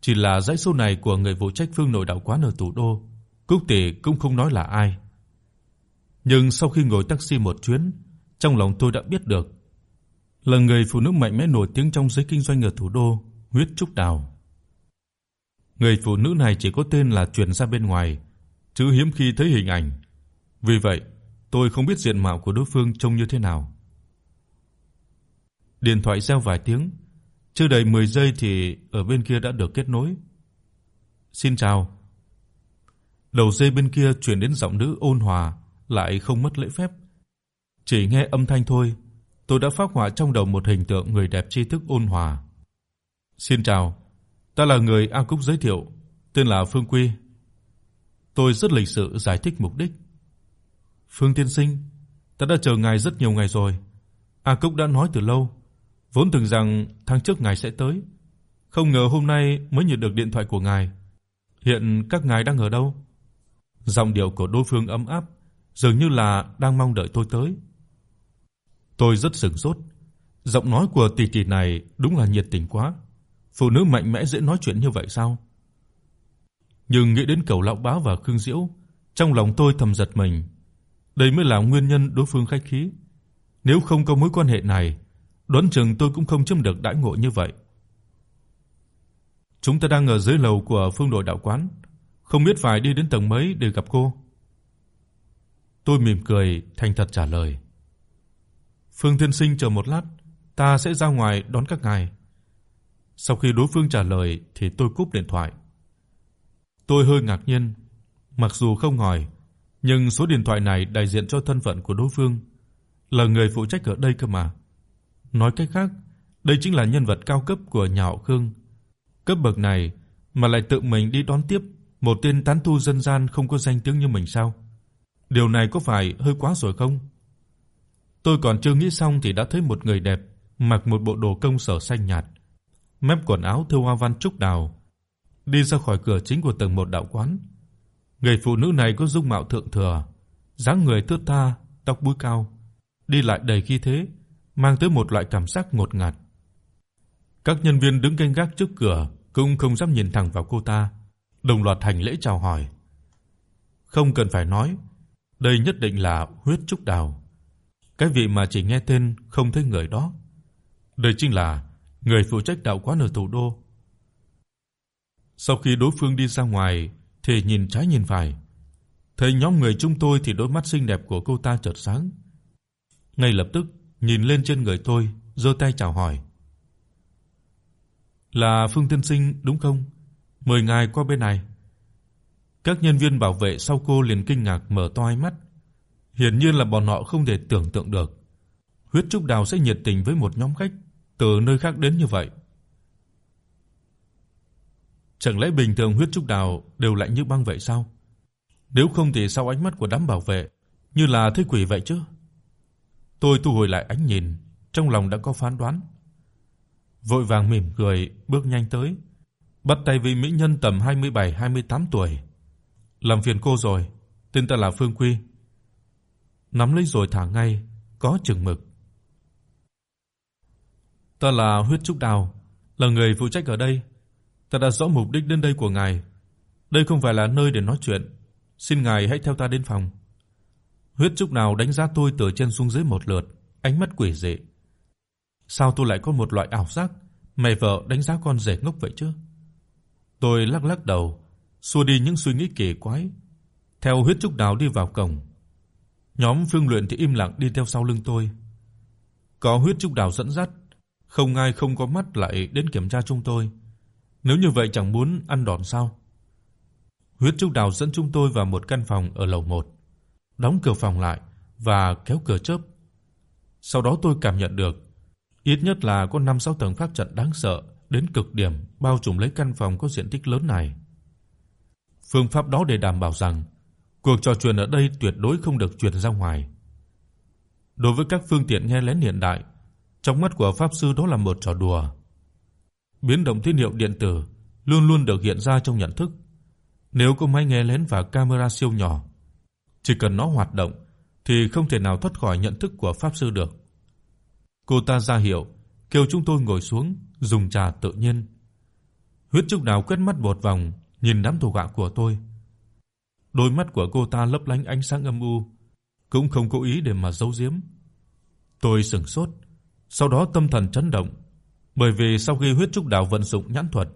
Chỉ là dãy số này của người phụ trách Phương Nội đạo quán ở thủ đô, Cúc Tỷ cũng không nói là ai. Nhưng sau khi ngồi taxi một chuyến, trong lòng tôi đã biết được, là người phụ nữ mạnh mẽ nổi tiếng trong giới kinh doanh ở thủ đô, Huyết Trúc Đào. Người phụ nữ này chỉ có tên là truyền ra bên ngoài, chứ hiếm khi thấy hình ảnh. Vì vậy, tôi không biết diện mạo của đối phương trông như thế nào. Điện thoại reo vài tiếng, chưa đầy 10 giây thì ở bên kia đã được kết nối. "Xin chào." Đầu dây bên kia truyền đến giọng nữ ôn hòa, lại không mất lễ phép. Chỉ nghe âm thanh thôi, tôi đã phác họa trong đầu một hình tượng người đẹp tri thức ôn hòa. "Xin chào, ta là người A Cúc giới thiệu, tên là Phương Quy." Tôi rất lịch sự giải thích mục đích. "Phương tiên sinh, ta đã chờ ngài rất nhiều ngày rồi. A Cúc đã nói từ lâu, vốn tưởng rằng tháng trước ngài sẽ tới, không ngờ hôm nay mới nhận được điện thoại của ngài. Hiện các ngài đang ở đâu?" Giọng điệu của đối phương ấm áp, dường như là đang mong đợi tôi tới. Tôi rất sửng sốt. Giọng nói của tỷ tỷ này đúng là nhiệt tình quá. Phụ nữ mạnh mẽ dễ nói chuyện như vậy sao? Nhưng nghĩ đến Cầu lão bá và Khương Diễu, trong lòng tôi thầm giật mình. Đây mới là nguyên nhân đối phương khách khí. Nếu không có mối quan hệ này, đoán chừng tôi cũng không chiếm được đãi ngộ như vậy. Chúng ta đang ở dưới lầu của Phương đội đạo quán, không biết phải đi đến tầng mấy để gặp cô. Tôi mỉm cười thành thật trả lời. Phương Thiên sinh chờ một lát, ta sẽ ra ngoài đón các ngài. Sau khi đối phương trả lời thì tôi cúp điện thoại. Tôi hơi ngạc nhiên, mặc dù không hỏi, nhưng số điện thoại này đại diện cho thân phận của đối phương, là người phụ trách ở đây cơ mà. Nói cách khác, đây chính là nhân vật cao cấp của nhà họ Khương. Cấp bậc này mà lại tự mình đi đón tiếp một tên tán tu dân gian không có danh tiếng như mình sao? Điều này có phải hơi quá rồi không? Tôi còn chưa nghĩ xong thì đã thấy một người đẹp mặc một bộ đồ công sở xanh nhạt, mép quần áo thêu hoa văn trúc đào, đi ra khỏi cửa chính của tầng 1 đạo quán. Người phụ nữ này có dung mạo thượng thừa, dáng người thướt tha, tóc búi cao, đi lại đầy khí thế, mang tới một loại cảm giác ngột ngạt. Các nhân viên đứng canh gác trước cửa cũng không dám nhìn thẳng vào cô ta, đồng loạt hành lễ chào hỏi. Không cần phải nói, đây nhất định là huyết trúc đào. Cái vị mà chỉ nghe tên không thấy người đó. Đây chính là người phụ trách đạo quán ở thủ đô. Sau khi đối phương đi ra ngoài thì nhìn trái nhìn phải, thấy nhóm người chúng tôi thì đôi mắt xinh đẹp của cô ta chợt sáng. Ngay lập tức nhìn lên trên người tôi, giơ tay chào hỏi. "Là Phương tiên sinh đúng không? Mời ngài qua bên này." Các nhân viên bảo vệ sau cô liền kinh ngạc mở to hai mắt. Hiển nhiên là bọn họ không thể tưởng tượng được Huyết Trúc Đào sẽ nhiệt tình với một nhóm khách từ nơi khác đến như vậy. Chẳng lẽ bình thường Huyết Trúc Đào đều lạnh như băng vậy sao? Nếu không thì sao ánh mắt của đám bảo vệ như là thấy quỷ vậy chứ? Tôi thu hồi lại ánh nhìn, trong lòng đã có phán đoán. Vội vàng mỉm cười, bước nhanh tới, bắt tay với mỹ nhân tầm 27-28 tuổi. "Làm phiền cô rồi, tên ta là Phương Quy." Nắm lấy rồi thả ngay, có chừng mực. "Ta là Huyết Trúc Đào, là người phụ trách ở đây. Ta đã rõ mục đích đến đây của ngài. Đây không phải là nơi để nói chuyện, xin ngài hãy theo ta đến phòng." Huyết Trúc Đào đánh giá tôi từ trên xuống dưới một lượt, ánh mắt quỷ dị. Sao tôi lại có một loại ảo giác mẹ vợ đánh giá con rể ngốc vậy chứ? Tôi lắc lắc đầu, xua đi những suy nghĩ kỳ quái. Theo huyết trúc đào đi vào cổng. Nhóm Phương Luyện thì im lặng đi theo sau lưng tôi. Có huyết trúc đào dẫn dắt, không ai không có mắt lại đến kiểm tra chúng tôi. Nếu như vậy chẳng muốn ăn đòn sao? Huyết trúc đào dẫn chúng tôi vào một căn phòng ở lầu 1, đóng cửa phòng lại và kéo cửa chớp. Sau đó tôi cảm nhận được ít nhất là có 5-6 tầng pháp trận đáng sợ đến cực điểm bao trùm lấy căn phòng có diện tích lớn này. Phương pháp đó để đảm bảo rằng cuộc trò chuyện ở đây tuyệt đối không được truyền ra ngoài. Đối với các phương tiện nghe lén hiện đại, trong mắt của pháp sư đó là một trò đùa. Biến động tín hiệu điện tử luôn luôn được hiện ra trong nhận thức. Nếu có máy nghe lén và camera siêu nhỏ, chỉ cần nó hoạt động thì không thể nào thoát khỏi nhận thức của pháp sư được. Cô ta ra hiệu, kêu chúng tôi ngồi xuống, dùng trà tự nhiên. Huyết Trúc Đào quét mắt một vòng, nhìn đám thủ hạ của tôi. Đôi mắt của cô ta lấp lánh ánh sáng âm u, cũng không cố ý để mà giấu giếm. Tôi sững sốt, sau đó tâm thần chấn động, bởi vì sau khi huyết trúc đào vận dụng nhãn thuật,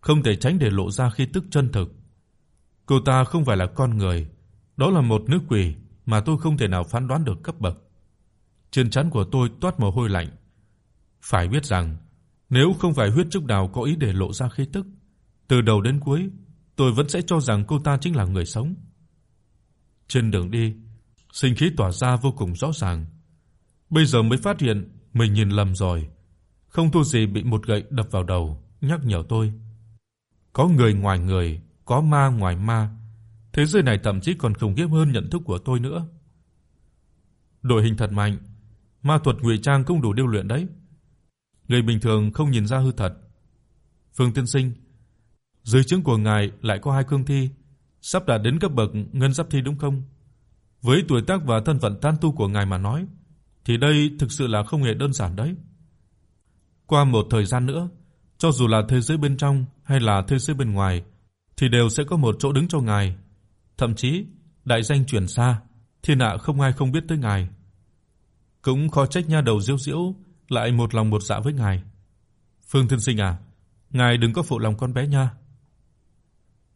không thể tránh để lộ ra khí tức chân thực. Cô ta không phải là con người, đó là một nữ quỷ mà tôi không thể nào phán đoán được cấp bậc. Trên trán của tôi toát mồ hôi lạnh. Phải biết rằng, nếu không phải huyết trúc đào có ý để lộ ra khí tức, từ đầu đến cuối tôi vẫn sẽ cho rằng cô ta chính là người sống. Trên đường đi, sinh khí tỏa ra vô cùng rõ ràng. Bây giờ mới phát hiện mình nhìn lầm rồi, không thua gì bị một gậy đập vào đầu, nhắc nhở tôi. Có người ngoài người, có ma ngoài ma, thế giới này thậm chí còn khủng khiếp hơn nhận thức của tôi nữa. Đội hình thật mạnh, ma thuật ngụy trang cũng đủ điêu luyện đấy. Người bình thường không nhìn ra hư thật. Phương Tiên Sinh, dưới trướng của ngài lại có hai cương thi, sắp đạt đến cấp bậc ngân giáp thi đúng không? Với tuổi tác và thân phận tán tu của ngài mà nói, thì đây thực sự là không hề đơn giản đấy. Qua một thời gian nữa, cho dù là thế giới bên trong hay là thế giới bên ngoài thì đều sẽ có một chỗ đứng cho ngài. Thậm chí, đại danh truyền xa, thiên hạ không ai không biết tới ngài. Cũng khó trách nha đầu Diêu Diễu lại một lòng một dạ với ngài. Phương Thiên Sinh à, ngài đừng có phụ lòng con bé nha.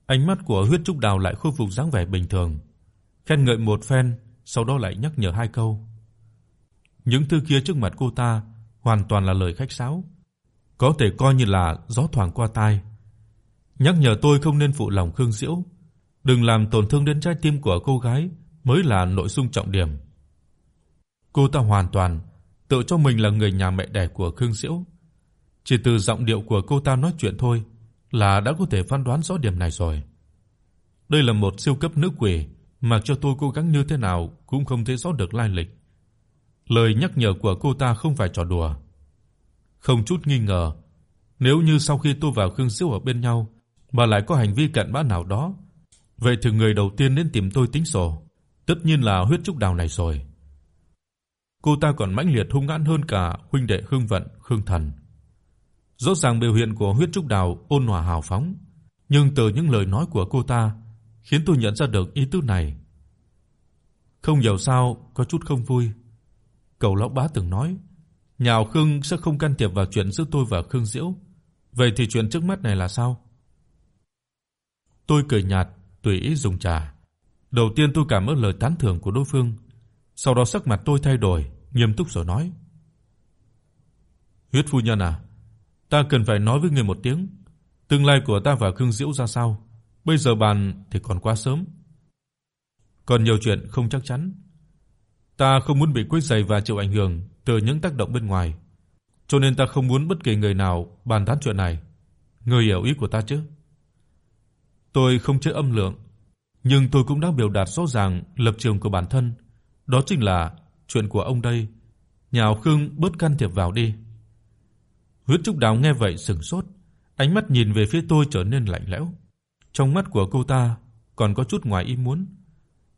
Ánh mắt của Huyết Trúc Đào lại khôi phục dáng vẻ bình thường, khen ngợi một phen, sau đó lại nhắc nhở hai câu. Những thứ kia trước mặt cô ta hoàn toàn là lời khách sáo, có thể coi như là gió thoảng qua tai. Nhắc nhở tôi không nên phụ lòng Khương Diễu, đừng làm tổn thương đến trái tim của cô gái mới là nội dung trọng điểm. Cô ta hoàn toàn tự cho mình là người nhà mẹ đẻ của Khương Diễu. Chỉ từ giọng điệu của cô ta nói chuyện thôi là đã có thể phán đoán rõ điểm này rồi. Đây là một siêu cấp nữ quỷ, mặc cho tôi cố gắng như thế nào cũng không thể rõ được lai lịch. Lời nhắc nhở của cô ta không phải trò đùa. Không chút nghi ngờ, nếu như sau khi tôi và Khương Diễu ở bên nhau mà lại có hành vi cặn bã nào đó, vậy thì người đầu tiên đến tìm tôi tính sổ, tất nhiên là huyết trúc đào này rồi. Cô ta còn mãnh liệt hung hãn hơn cả huynh đệ Khương Vận, Khương Thần. Rõ ràng biểu hiện của huyết trúc đào ôn hòa hào phóng, nhưng từ những lời nói của cô ta khiến tôi nhận ra được ý tứ này. Không hiểu sao có chút không vui. Cầu lão bá từng nói, nhà Khương sẽ không can thiệp vào chuyện giữa tôi và Khương Diễu. Vậy thì chuyện trước mắt này là sao? Tôi cười nhạt, tùy ý dùng trà. Đầu tiên tôi cảm ơn lời tán thưởng của đối phương, sau đó sắc mặt tôi thay đổi, nghiêm túc rồi nói: "Huyết phu nhân à, ta cần phải nói với ngươi một tiếng, tương lai của ta và Khương Diễu ra sao, bây giờ bàn thì còn quá sớm. Còn nhiều chuyện không chắc chắn. Ta không muốn bị quấy rầy và chịu ảnh hưởng từ những tác động bên ngoài, cho nên ta không muốn bất kỳ người nào bàn tán chuyện này. Ngươi hiểu ý của ta chứ?" Tôi không chơi âm lượng, nhưng tôi cũng đã biểu đạt rõ ràng lập trường của bản thân, đó chính là chuyện của ông đây, nhà Khương bớt can thiệp vào đi. Huyết Trúc Đào nghe vậy sững sốt, ánh mắt nhìn về phía tôi trở nên lạnh lẽo. Trong mắt của cô ta còn có chút ngoài ý muốn,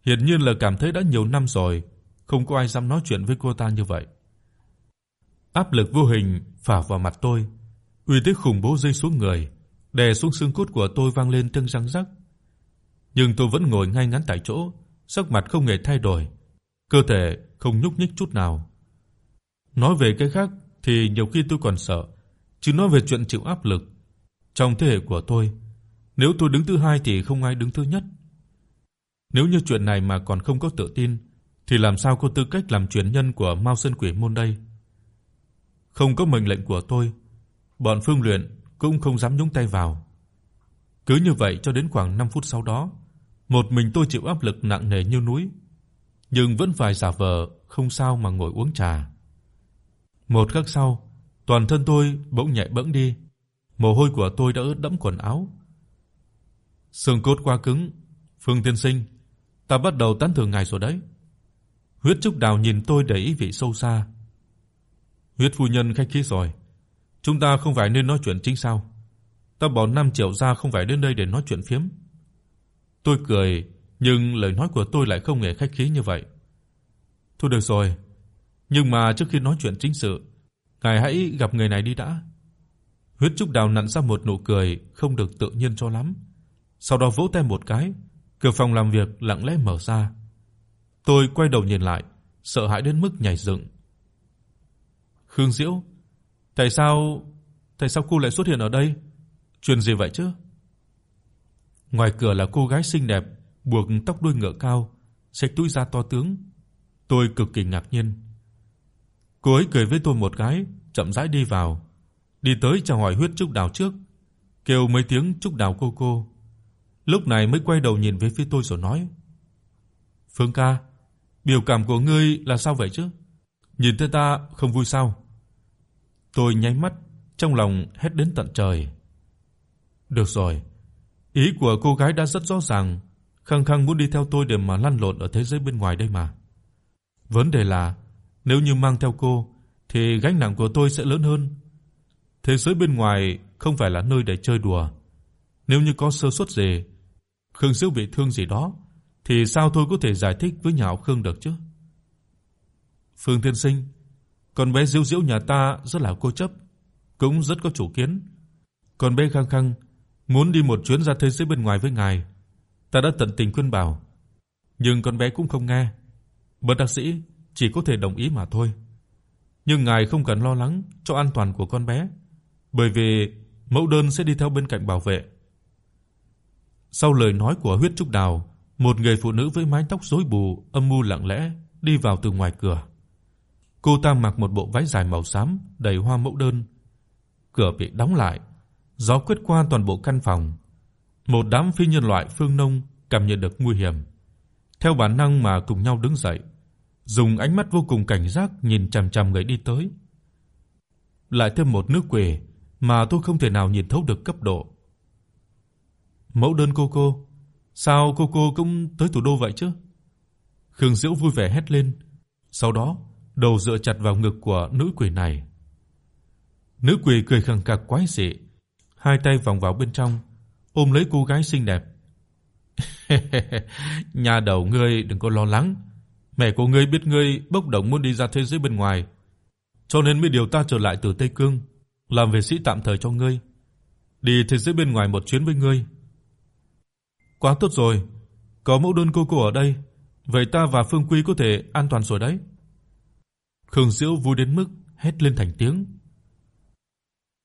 hiển nhiên là cảm thấy đã nhiều năm rồi không có ai dám nói chuyện với cô ta như vậy. Áp lực vô hình phả vào mặt tôi, uy thế khủng bố rơi xuống người, đè xuống xương cốt của tôi vang lên từng răng rắc. Nhưng tôi vẫn ngồi ngay ngắn tại chỗ, sắc mặt không hề thay đổi, cơ thể không nhúc nhích chút nào. Nói về cái khác thì nhiều khi tôi còn sợ, chứ nói về chuyện chịu áp lực. Trong thế hệ của tôi, nếu tôi đứng thứ hai thì không ai đứng thứ nhất. Nếu như chuyện này mà còn không có tự tin thì làm sao có tư cách làm truyền nhân của Mao Sơn Quỷ môn đây? Không có mệnh lệnh của tôi, bọn Phương Luyện cũng không dám nhúng tay vào. Cứ như vậy cho đến khoảng 5 phút sau đó, một mình tôi chịu áp lực nặng nề như núi, nhưng vẫn phải giả vờ không sao mà ngồi uống trà. Một khắc sau, toàn thân tôi bỗng nhẹ bẫng đi, mồ hôi của tôi đã ướt đẫm quần áo. Xương cốt quá cứng, Phương tiên sinh, ta bắt đầu tán thưởng ngài rồi đấy. Huyết Trúc Đào nhìn tôi đầy ý vị sâu xa. Huyết phu nhân khách khí rồi, chúng ta không phải nên nói chuyện chính sao? Ta bỏ 5 triệu ra không phải đến đây để nói chuyện phiếm. Tôi cười, nhưng lời nói của tôi lại không hề khách khí như vậy. Thôi được rồi, nhưng mà trước khi nói chuyện chính sự, ngài hãy gặp người này đi đã. Huyết Trúc Đào nặn ra một nụ cười không được tự nhiên cho lắm, sau đó vỗ tay một cái, cửa phòng làm việc lặng lẽ mở ra. Tôi quay đầu nhìn lại, sợ hãi đến mức nhảy dựng. Khương Diễu, tại sao tại sao cô lại xuất hiện ở đây? Chuyện gì vậy chứ? Ngoài cửa là cô gái xinh đẹp, buộc tóc đuôi ngựa cao, xách túi da to tướng. Tôi cực kỳ ngạc nhiên. Cô ấy cười với tôi một cái, chậm rãi đi vào, đi tới chào hỏi Huyết Trúc Đào trước, kêu mấy tiếng Trúc Đào cô cô. Lúc này mới quay đầu nhìn về phía tôi rồi nói: "Phương ca, biểu cảm của ngươi là sao vậy chứ? Nhìn thấy ta không vui sao?" Tôi nháy mắt, trong lòng hét đến tận trời. Được rồi, ý của cô gái đã rất rõ ràng, khăng khăng muốn đi theo tôi để mà lăn lộn ở thế giới bên ngoài đây mà. Vấn đề là nếu như mang theo cô thì gánh nặng của tôi sẽ lớn hơn. Thế giới bên ngoài không phải là nơi để chơi đùa. Nếu như có sơ suất gì, Khương Diễu bị thương gì đó thì sao tôi có thể giải thích với nhà họ Khương được chứ? Phương Thiên sinh, con bé Diễu Diễu nhà ta rất là cô chấp, cũng rất có chủ kiến. Con bé Khang Khang muốn đi một chuyến ra thế giới bên ngoài với ngài. Ta đã tận tình khuyên bảo, nhưng con bé cũng không nghe. Bất đắc dĩ chỉ có thể đồng ý mà thôi. Nhưng ngài không cần lo lắng cho an toàn của con bé, bởi vì mẫu đơn sẽ đi theo bên cạnh bảo vệ. Sau lời nói của Huyết Trúc Đào, một người phụ nữ với mái tóc rối bù âm u lặng lẽ đi vào từ ngoài cửa. Cô ta mặc một bộ váy dài màu xám đầy hoa mẫu đơn. Cửa bị đóng lại, gió quét qua toàn bộ căn phòng. Một đám phi nhân loại phương nông cảm nhận được nguy hiểm, theo bản năng mà cùng nhau đứng dậy, dùng ánh mắt vô cùng cảnh giác nhìn chằm chằm người đi tới. Lại thêm một nước quỷ mà tôi không thể nào nhìn thấu được cấp độ. Mẫu đơn cô cô, sao cô cô cũng tới thủ đô vậy chứ? Khương Diễu vui vẻ hét lên, sau đó đầu dựa chặt vào ngực của nữ quỷ này. Nữ quỷ cười khẳng khặc quái dị, hai tay vòng vào bên trong, ôm lấy cô gái xinh đẹp. <laughs> Nhà đầu ngươi đừng có lo lắng, mẹ của ngươi biết ngươi bốc đồng muốn đi ra thế giới bên ngoài, cho nên mới điều ta trở lại từ Tây Cương, làm vệ sĩ tạm thời cho ngươi, đi thế giới bên ngoài một chuyến với ngươi. Quá tốt rồi, có mẫu đơn cô cô ở đây, vậy ta và Phương Quý có thể an toàn rồi đấy. Khương Diễu vui đến mức hét lên thành tiếng.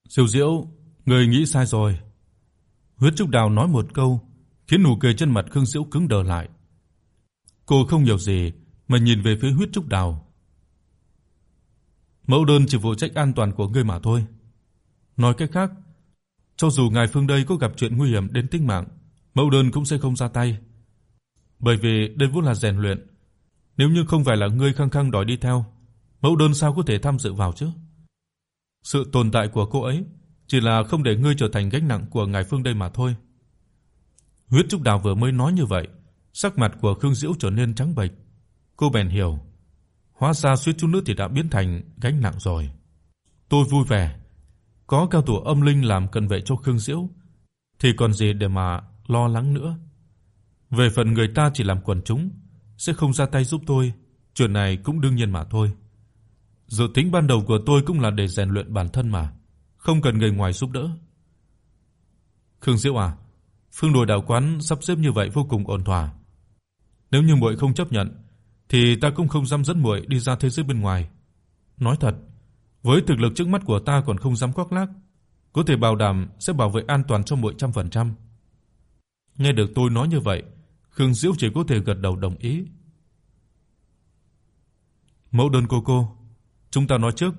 "Diệu Diễu, ngươi nghĩ sai rồi." Huyết Trúc Đào nói một câu, khiến nụ cười trên mặt Khương Diễu cứng đờ lại. Cô không hiểu gì mà nhìn về phía Huyết Trúc Đào. Mẫu đơn chỉ phụ trách an toàn của ngươi mà thôi. Nói cách khác, cho dù ngài Phương đây có gặp chuyện nguy hiểm đến tính mạng, mẫu đơn cũng sẽ không ra tay. Bởi vì đây vốn là rèn luyện, nếu như không phải là ngươi khăng khăng đòi đi theo, mẫu đơn sao có thể tham dự vào chứ? Sự tồn tại của cô ấy chỉ là không để ngươi trở thành gánh nặng của ngài Phương đây mà thôi. Huyết Trúc Đào vừa mới nói như vậy, sắc mặt của Khương Diễu trở nên trắng bệch. Cô bèn hiểu, hóa ra suýt chút nữa thì đã biến thành gánh nặng rồi. Tôi vui vẻ, có cao thủ âm linh làm cận vệ cho Khương Diễu thì còn gì để mà lo lắng nữa. Về phần người ta chỉ làm quần chúng, sẽ không ra tay giúp tôi, chuyện này cũng đương nhiên mà thôi. Dự tính ban đầu của tôi cũng là để rèn luyện bản thân mà, không cần người ngoài giúp đỡ. Khương Diệu à, Phương Đồ đạo quán sắp xếp như vậy vô cùng ổn thỏa. Nếu như muội không chấp nhận thì ta cũng không dám dẫn muội đi ra thế giới bên ngoài. Nói thật, với thực lực trước mắt của ta còn không dám khoác lác, có thể bảo đảm sẽ bảo vệ an toàn cho muội trăm phần trăm. Nghe được tôi nói như vậy, Khương Diễu chỉ có thể gật đầu đồng ý. Mẫu đơn cô cô, Chúng ta nói trước,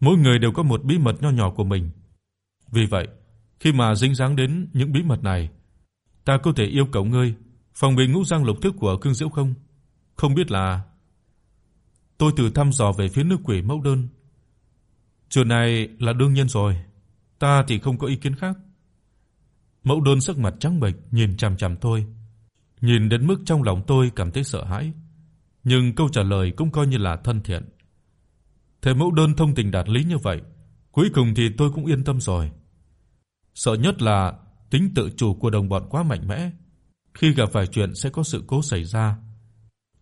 mỗi người đều có một bí mật nho nhỏ của mình. Vì vậy, khi mà dính dáng đến những bí mật này, ta có thể yêu cầu ngươi phòng bị ngũ giang lục thức của khương Diễu không? Không biết là Tôi tự thăm dò về phía nữ quỷ mẫu đơn. Chuyện này là đương nhiên rồi, ta thì không có ý kiến khác. Mẫu đơn sắc mặt trắng bệch nhìn chằm chằm tôi, nhìn đến mức trong lòng tôi cảm thấy sợ hãi, nhưng câu trả lời cũng coi như là thân thiện. Thế mẫu đơn thông tình đạt lý như vậy, cuối cùng thì tôi cũng yên tâm rồi. Sợ nhất là tính tự chủ của đồng bọn quá mạnh mẽ, khi gặp phải chuyện sẽ có sự cố xảy ra.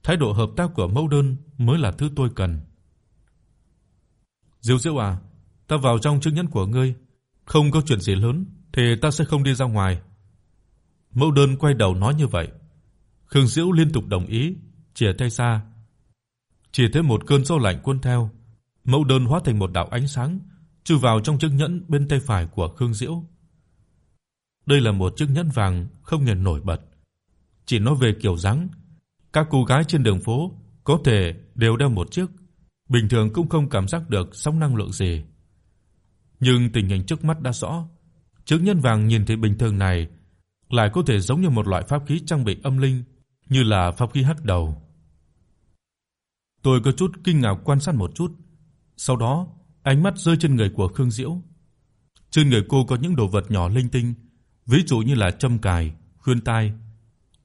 Thái độ hợp tác của mẫu đơn mới là thứ tôi cần. Diêu Diêu à, ta vào trong chứng nhẫn của ngươi, không có chuyện gì lớn thì ta sẽ không đi ra ngoài. Mẫu đơn quay đầu nói như vậy. Khương Diễu liên tục đồng ý, chìa tay ra. Chỉ thấy một cơn gió lạnh cuốn theo, mẫu đơn hóa thành một đạo ánh sáng chui vào trong chiếc nhẫn bên tay phải của Khương Diễu. Đây là một chiếc nhẫn vàng không nhìn nổi bật. Chỉ nói về kiểu dáng, các cô gái trên đường phố có thể đều đeo một chiếc, bình thường cũng không cảm giác được sóng năng lượng gì. Nhưng tình hình trước mắt đã rõ, Chứng nhân vàng nhìn thấy bình thường này lại có thể giống như một loại pháp khí trang bị âm linh, như là pháp khí hắc đầu. Tôi có chút kinh ngạc quan sát một chút, sau đó ánh mắt rơi trên người của Khương Diễu. Trên người cô có những đồ vật nhỏ linh tinh, ví dụ như là châm cài, khuyên tai,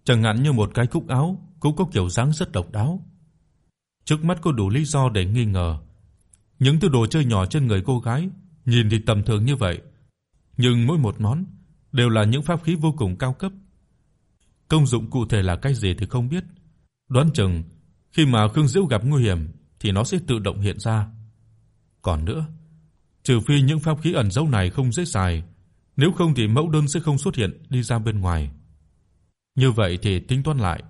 chẳng hạn như một cái cúc áo cũng có kiểu dáng rất độc đáo. Trước mắt có đủ lý do để nghi ngờ. Những thứ đồ chơi nhỏ trên người cô gái nhìn thì tầm thường như vậy, nhưng mỗi một món đều là những pháp khí vô cùng cao cấp. Công dụng cụ thể là cái gì thì không biết, đoán chừng khi mà Khương Diễu gặp nguy hiểm thì nó sẽ tự động hiện ra. Còn nữa, trừ phi những pháp khí ẩn dấu này không dễ xài, nếu không thì mẫu đơn sẽ không xuất hiện đi ra bên ngoài. Như vậy thì tính toán lại,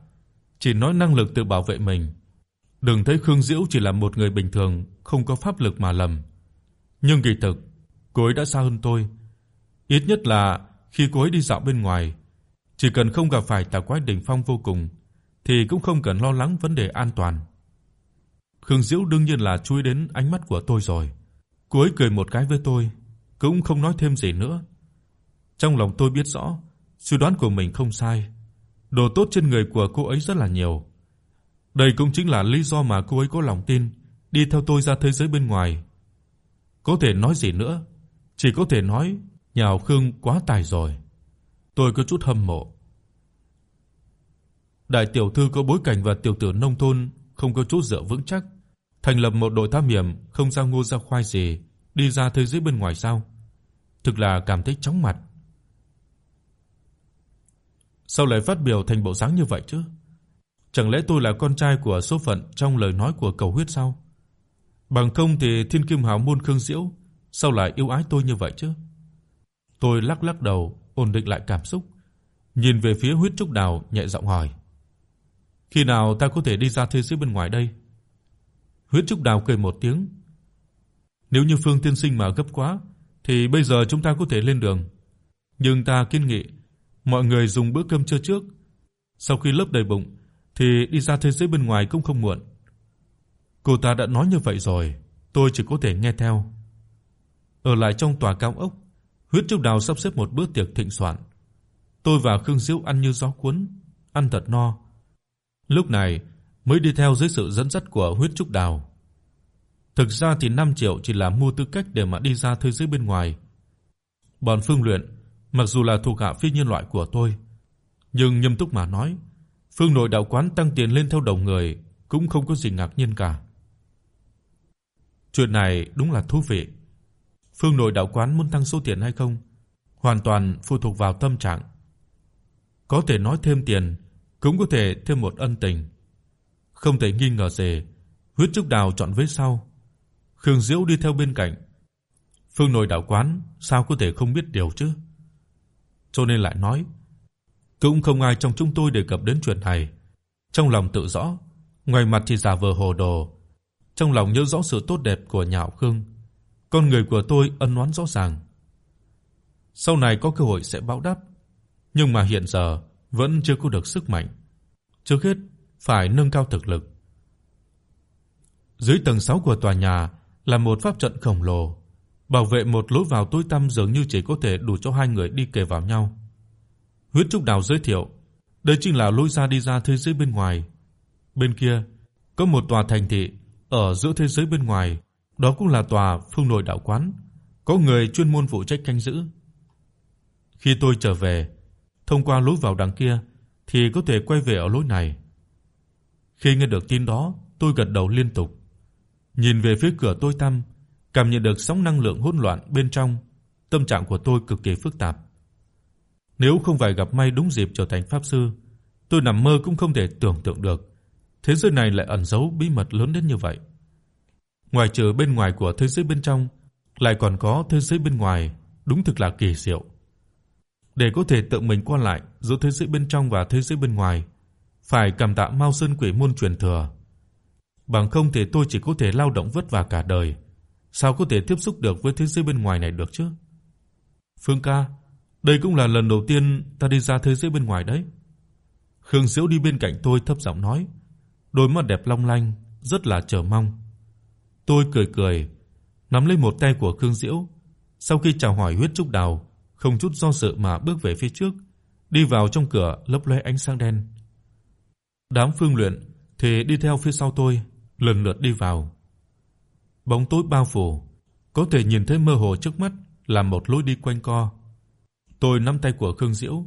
chỉ nói năng lực tự bảo vệ mình, đừng thấy Khương Diễu chỉ là một người bình thường, không có pháp lực mà lầm. Nhưng kỳ thực, cô ấy đã xa hơn tôi. Ít nhất là khi cô ấy đi dạo bên ngoài, chỉ cần không gặp phải tà quái đỉnh phong vô cùng thì cũng không cần lo lắng vấn đề an toàn. Khương Diễu đương nhiên là chú ý đến ánh mắt của tôi rồi. Cô ấy cười một cái với tôi, cũng không nói thêm gì nữa. Trong lòng tôi biết rõ, suy đoán của mình không sai. Đồ tốt trên người của cô ấy rất là nhiều. Đây cũng chính là lý do mà cô ấy có lòng tin đi theo tôi ra thế giới bên ngoài. Có thể nói gì nữa, chỉ có thể nói nhà Khương quá tài rồi. Tôi có chút hâm mộ. Đại tiểu thư có bối cảnh và tiểu tử nông thôn không có chút dựa vững chắc, thành lập một đội thám hiểm không ra ngô ra khoai gì, đi ra thế giới bên ngoài sao? Thực là cảm thấy chóng mặt. Sao lại phát biểu thành bộ dáng như vậy chứ? Chẳng lẽ tôi là con trai của số phận trong lời nói của cầu huyết sao? Bằng không thì Thiên Kim Hào môn Khương Diễu sao lại yêu ái tôi như vậy chứ? Tôi lắc lắc đầu, ổn định lại cảm xúc, nhìn về phía Huyết Trúc Đào nhẹ giọng hỏi: "Khi nào ta có thể đi ra thế giới bên ngoài đây?" Huyết Trúc Đào cười một tiếng. "Nếu như Phương tiên sinh mà gấp quá thì bây giờ chúng ta có thể lên đường, nhưng ta kiên nghị mọi người dùng bữa cơm trưa trước, sau khi lấp đầy bụng thì đi ra thế giới bên ngoài cũng không muộn." Cô ta đã nói như vậy rồi, tôi chỉ có thể nghe theo. Ở lại trong tòa cao ốc, Huyết Trúc Đào sắp xếp một bữa tiệc thịnh soạn. Tôi và Khương Diễu ăn như gió cuốn, ăn thật no. Lúc này mới đi theo dưới sự dẫn dắt của Huyết Trúc Đào. Thực ra thì 5 triệu chỉ là mua tư cách để mà đi ra thế giới bên ngoài. Bọn Phương Luyện, mặc dù là thuộc hạ phi nhân loại của tôi, nhưng nghiêm túc mà nói, Phương nội đạo quán tăng tiền lên theo đồng người cũng không có gì ngạc nhiên cả. Chuyện này đúng là thú vị. Phương nội đạo quán muốn tăng số tiền hay không, hoàn toàn phụ thuộc vào tâm trạng. Có thể nói thêm tiền, cũng có thể thêm một ân tình. Không thể nghi ngờ gì, huyết trúc đào chọn vế sau. Khương Diễu đi theo bên cạnh. Phương nội đạo quán sao có thể không biết điều chứ? Cho nên lại nói, cũng không ai trong chúng tôi đề cập đến chuyện này. Trong lòng tự rõ, ngoài mặt thì giả vờ hồ đồ, trong lòng nhớ rõ sự tốt đẹp của nhà Khương con người của tôi ân oán rõ ràng. Sau này có cơ hội sẽ báo đáp, nhưng mà hiện giờ vẫn chưa có được sức mạnh. Trước hết phải nâng cao thực lực. Dưới tầng 6 của tòa nhà là một pháp trận khổng lồ, bảo vệ một lối vào tối tăm dường như chỉ có thể đủ cho hai người đi kề vào nhau. Huyết Trúc Đào giới thiệu, đây chính là lối ra đi ra thế giới bên ngoài. Bên kia có một tòa thành thị ở giữa thế giới bên ngoài đó cũng là tòa Phương Nội đạo quán, có người chuyên môn phụ trách canh giữ. Khi tôi trở về, thông qua lối vào đằng kia thì có thể quay về ở lối này. Khi nghe được tin đó, tôi gật đầu liên tục. Nhìn về phía cửa tôi tăm, cảm nhận được sóng năng lượng hỗn loạn bên trong, tâm trạng của tôi cực kỳ phức tạp. Nếu không phải gặp may đúng dịp trở thành pháp sư, tôi nằm mơ cũng không thể tưởng tượng được thế giới này lại ẩn giấu bí mật lớn đến như vậy. Ngoài trừ bên ngoài của thế giới bên trong, lại còn có thế giới bên ngoài, đúng thực là kỳ diệu. Để có thể tự mình qua lại giữa thế giới bên trong và thế giới bên ngoài, phải cảm tạ Mao Sơn Quỷ môn truyền thừa. bằng không thì tôi chỉ có thể lao động vất vả cả đời, sao có thể tiếp xúc được với thế giới bên ngoài này được chứ? Phương ca, đây cũng là lần đầu tiên ta đi ra thế giới bên ngoài đấy. Khương Diễu đi bên cạnh tôi thấp giọng nói, đôi mắt đẹp long lanh, rất là chờ mong. Tôi cười cười, nắm lấy một tay của Khương Diễu, sau khi chào hỏi huyết trúc đào, không chút do dự mà bước về phía trước, đi vào trong cửa lấp lóe ánh sáng đen. Đám Phương Luyện thì đi theo phía sau tôi, lần lượt đi vào. Bóng tối bao phủ, có thể nhìn thấy mơ hồ trước mắt là một lối đi quanh co. Tôi nắm tay của Khương Diễu,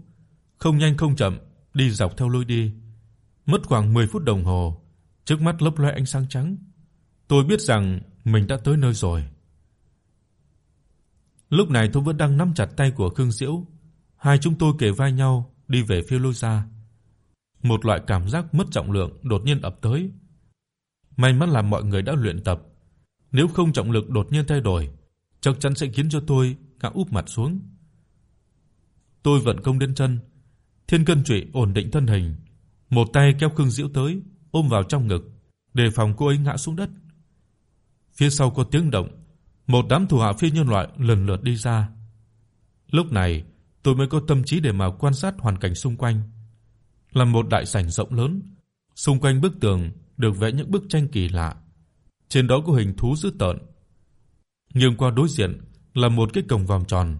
không nhanh không chậm đi dọc theo lối đi. Mất khoảng 10 phút đồng hồ, trước mắt lấp lóe ánh sáng trắng. Tôi biết rằng mình đã tới nơi rồi. Lúc này tôi vẫn đang nắm chặt tay của Khương Diễu, hai chúng tôi kề vai nhau đi về phía lối ra. Một loại cảm giác mất trọng lượng đột nhiên ập tới. May mắn là mọi người đã luyện tập, nếu không trọng lực đột nhiên thay đổi, chắc chắn sẽ khiến cho tôi ngã úp mặt xuống. Tôi vận công đến chân, Thiên Cân Trụy ổn định thân hình, một tay kéo Khương Diễu tới, ôm vào trong ngực, đề phòng cô ấy ngã xuống đất. Phía sau có tiếng động, một đám thủ hạ phi nhân loại lần lượt đi ra. Lúc này, tôi mới có tâm trí để mà quan sát hoàn cảnh xung quanh. Là một đại sảnh rộng lớn, xung quanh bức tường được vẽ những bức tranh kỳ lạ. Trên đó có hình thú dữ tợn. Nhưng qua đối diện là một cái cổng vòng tròn.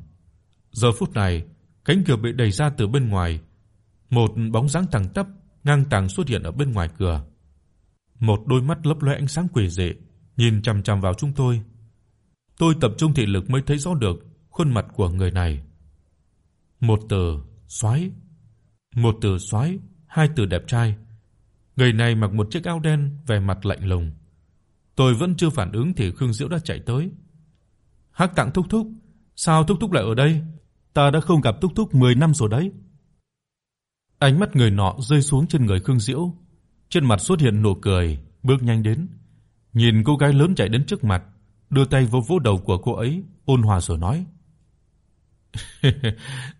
Giờ phút này, cánh cửa bị đẩy ra từ bên ngoài, một bóng dáng thẳng tắp ngang tàng xuất hiện ở bên ngoài cửa. Một đôi mắt lấp lóe ánh sáng quỷ dị nhìn chằm chằm vào chúng tôi. Tôi tập trung thị lực mới thấy rõ được khuôn mặt của người này. Một từ soái, một từ soái, hai từ đẹp trai. Người này mặc một chiếc áo đen, vẻ mặt lạnh lùng. Tôi vẫn chưa phản ứng thì Khương Diễu đã chạy tới. Hắc Tạng thúc thúc, sao thúc thúc lại ở đây? Ta đã không gặp thúc thúc 10 năm rồi đấy. Ánh mắt người nọ rơi xuống trên người Khương Diễu, trên mặt xuất hiện nụ cười, bước nhanh đến, nhìn cô gái lớn chạy đến trước mặt, đưa tay vỗ vỗ đầu của cô ấy, ôn hòa rồi nói: <laughs>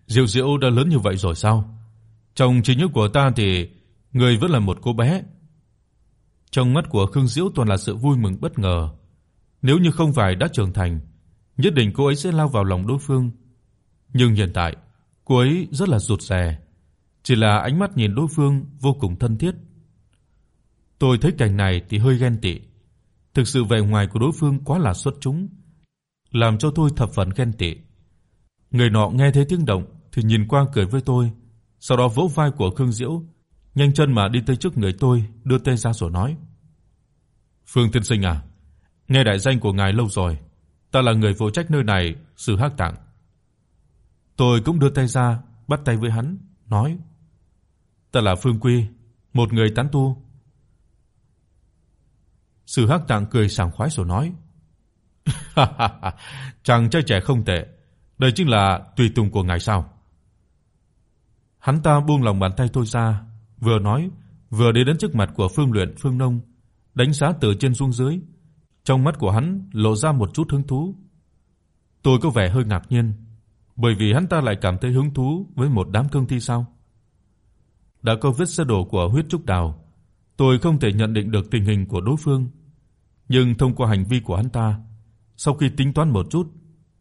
"Diệu Diệu đã lớn như vậy rồi sao? Trong trí nhớ của ta thì người vẫn là một cô bé." Trong mắt của Khương Diễu toàn là sự vui mừng bất ngờ. Nếu như không phải đã trưởng thành, nhất định cô ấy sẽ lao vào lòng đối phương. Nhưng hiện tại, cô ấy rất là rụt rè, chỉ là ánh mắt nhìn đối phương vô cùng thân thiết. Tôi thấy cảnh này thì hơi ghen tị. Thực sự vẻ ngoài của đối phương quá là xuất chúng, làm cho tôi thập phần ghen tị. Người nọ nghe thấy tiếng động thì nhìn qua cười với tôi, sau đó vỗ vai của Khương Diễu, nhanh chân mà đi tới trước người tôi, đưa tay ra rồi nói: "Phương tiên sinh à, nghe đại danh của ngài lâu rồi, ta là người phụ trách nơi này, Sử Hắc Tạng." Tôi cũng đưa tay ra, bắt tay với hắn, nói: "Ta là Phương Quy, một người tán tu." Sử Hắc Tạng cười sảng khoái rồi nói: <laughs> "Chàng trai trẻ không tệ, đây chính là tùy tùng của ngài sao?" Hắn ta buông lòng bàn tay tôi ra, vừa nói, vừa đi đến trước mặt của Phương Luyện, Phương Nông, đánh giá từ trên xuống dưới. Trong mắt của hắn lộ ra một chút hứng thú. Tôi có vẻ hơi ngạc nhiên, bởi vì hắn ta lại cảm thấy hứng thú với một đám cương thi sao? Đã có vết sơ đồ của huyết trúc đào, tôi không thể nhận định được tình hình của đối phương, nhưng thông qua hành vi của hắn ta, sau khi tính toán một chút,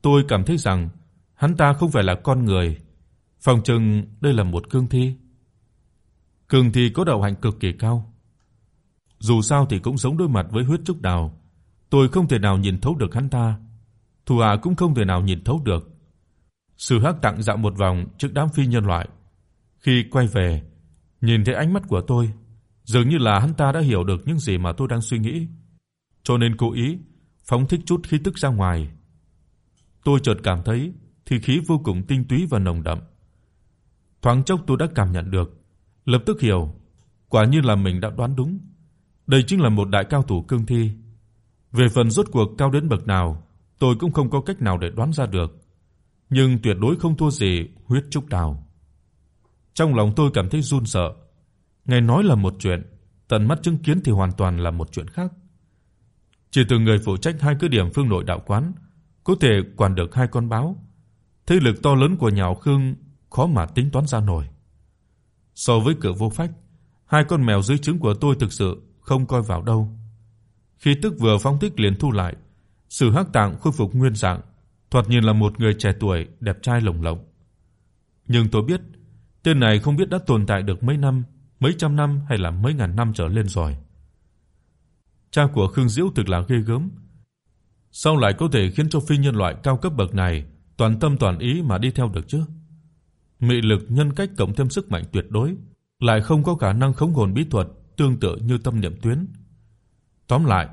tôi cảm thấy rằng hắn ta không phải là con người, phòng chừng đây là một cương thi. Cương thi có đạo hạnh cực kỳ cao. Dù sao thì cũng giống đối mặt với huyết trúc đào, tôi không thể nào nhìn thấu được hắn ta, thủ hạ cũng không thể nào nhìn thấu được. Sư Hắc tặng dạo một vòng trước đám phi nhân loại. Khi quay về, nhìn thấy ánh mắt của tôi, dường như là hắn ta đã hiểu được những gì mà tôi đang suy nghĩ, cho nên cố ý phóng thích chút khí tức ra ngoài. Tôi chợt cảm thấy thì khí vô cùng tinh túy và nồng đậm. Thoáng chốc tôi đã cảm nhận được, lập tức hiểu, quả nhiên là mình đã đoán đúng. Đây chính là một đại cao thủ cương thi. Về phần rốt cuộc cao đến bậc nào, tôi cũng không có cách nào để đoán ra được, nhưng tuyệt đối không thua gì huyết trúc đào. Trong lòng tôi cảm thấy run sợ. Nghe nói là một chuyện, tận mắt chứng kiến thì hoàn toàn là một chuyện khác. Chỉ từ người phụ trách hai cứ điểm phương nội đạo quán có thể quản được hai con báo, thế lực to lớn của nhà Khương khó mà tính toán ra nổi. So với cửa vô phách, hai con mèo dưới trứng của tôi thực sự không coi vào đâu. khi tức vừa phóng thích liền thu lại, Sử Hắc Tạng khôi phục nguyên dạng, thoạt nhìn là một người trẻ tuổi đẹp trai lồng lộng. Nhưng tôi biết, tên này không biết đã tồn tại được mấy năm, mấy trăm năm hay là mấy ngàn năm trở lên rồi. Cha của Khương Diễu thực là ghê gớm. Sao lại có thể khiến cho phi nhân loại cao cấp bậc này toàn tâm toàn ý mà đi theo được chứ? Mị lực nhân cách cộng thêm sức mạnh tuyệt đối, lại không có khả năng khống hồn bí thuật tương tự như tâm niệm tuyến. Tóm lại,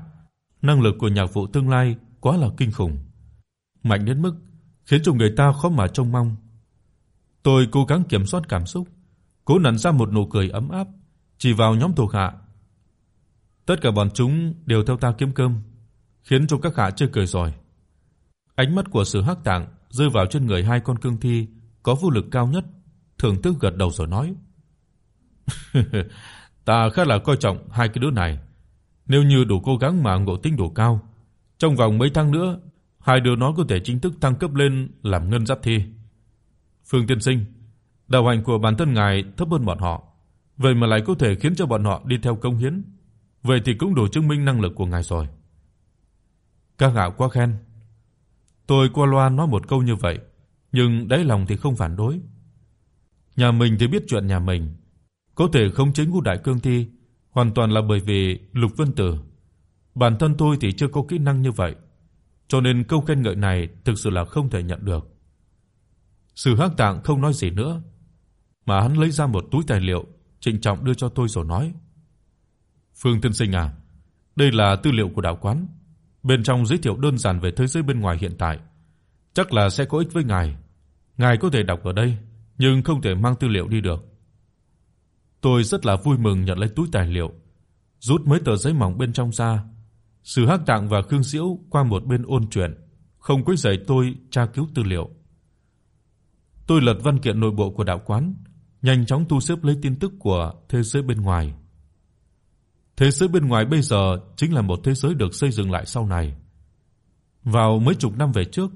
năng lực của nhạc vụ tương lai quá là kinh khủng, mạnh đến mức khiến cho người ta khó mà trông mong. Tôi cố gắng kiểm soát cảm xúc, cố nặn ra một nụ cười ấm áp, chỉ vào nhóm thuộc hạ. Tất cả bọn chúng đều theo ta kiếm cơm, khiến cho các hạ chơi cười rồi. Ánh mắt của Sử Hắc Tạng rơi vào trên người hai con cương thi có vũ lực cao nhất, thưởng thức gật đầu rồi nói: <laughs> "Ta khá là coi trọng hai cái đứa này, nếu như đủ cố gắng mà ngộ tính đủ cao, trong vòng mấy tháng nữa, hai đứa nó có thể chính thức thăng cấp lên làm ngân giáp thi." Phương tiên sinh, đạo hạnh của bản thân ngài thấp hơn bọn họ, vậy mà lại có thể khiến cho bọn họ đi theo công hiến, vậy thì cũng đủ chứng minh năng lực của ngài rồi. Các gạo quá khen. Tôi qua loa nói một câu như vậy, nhưng đáy lòng thì không phản đối. Nhà mình thì biết chuyện nhà mình, có thể không chính ngũ đại cương thi hoàn toàn là bởi vì Lục Vân Tử. Bản thân tôi thì chưa có kỹ năng như vậy, cho nên câu khen ngợi này thực sự là không thể nhận được. Sư Hắc Tạng không nói gì nữa, mà hắn lấy ra một túi tài liệu, trịnh trọng đưa cho tôi rồi nói: "Phương tiên sinh à, đây là tư liệu của đạo quán, bên trong giới thiệu đơn giản về thế giới bên ngoài hiện tại, chắc là sẽ có ích với ngài. Ngài có thể đọc ở đây, nhưng không thể mang tư liệu đi được." Tôi rất là vui mừng nhận lấy túi tài liệu, rút mấy tờ giấy mỏng bên trong ra. Sư Hắc Tạng và Khương Diễu qua một bên ôn chuyện, không quấy rầy tôi tra cứu tư liệu. Tôi lật văn kiện nội bộ của đạo quán, nhanh chóng thu xếp lấy tin tức của thế giới bên ngoài. Thế giới bên ngoài bây giờ chính là một thế giới được xây dựng lại sau này. Vào mấy chục năm về trước,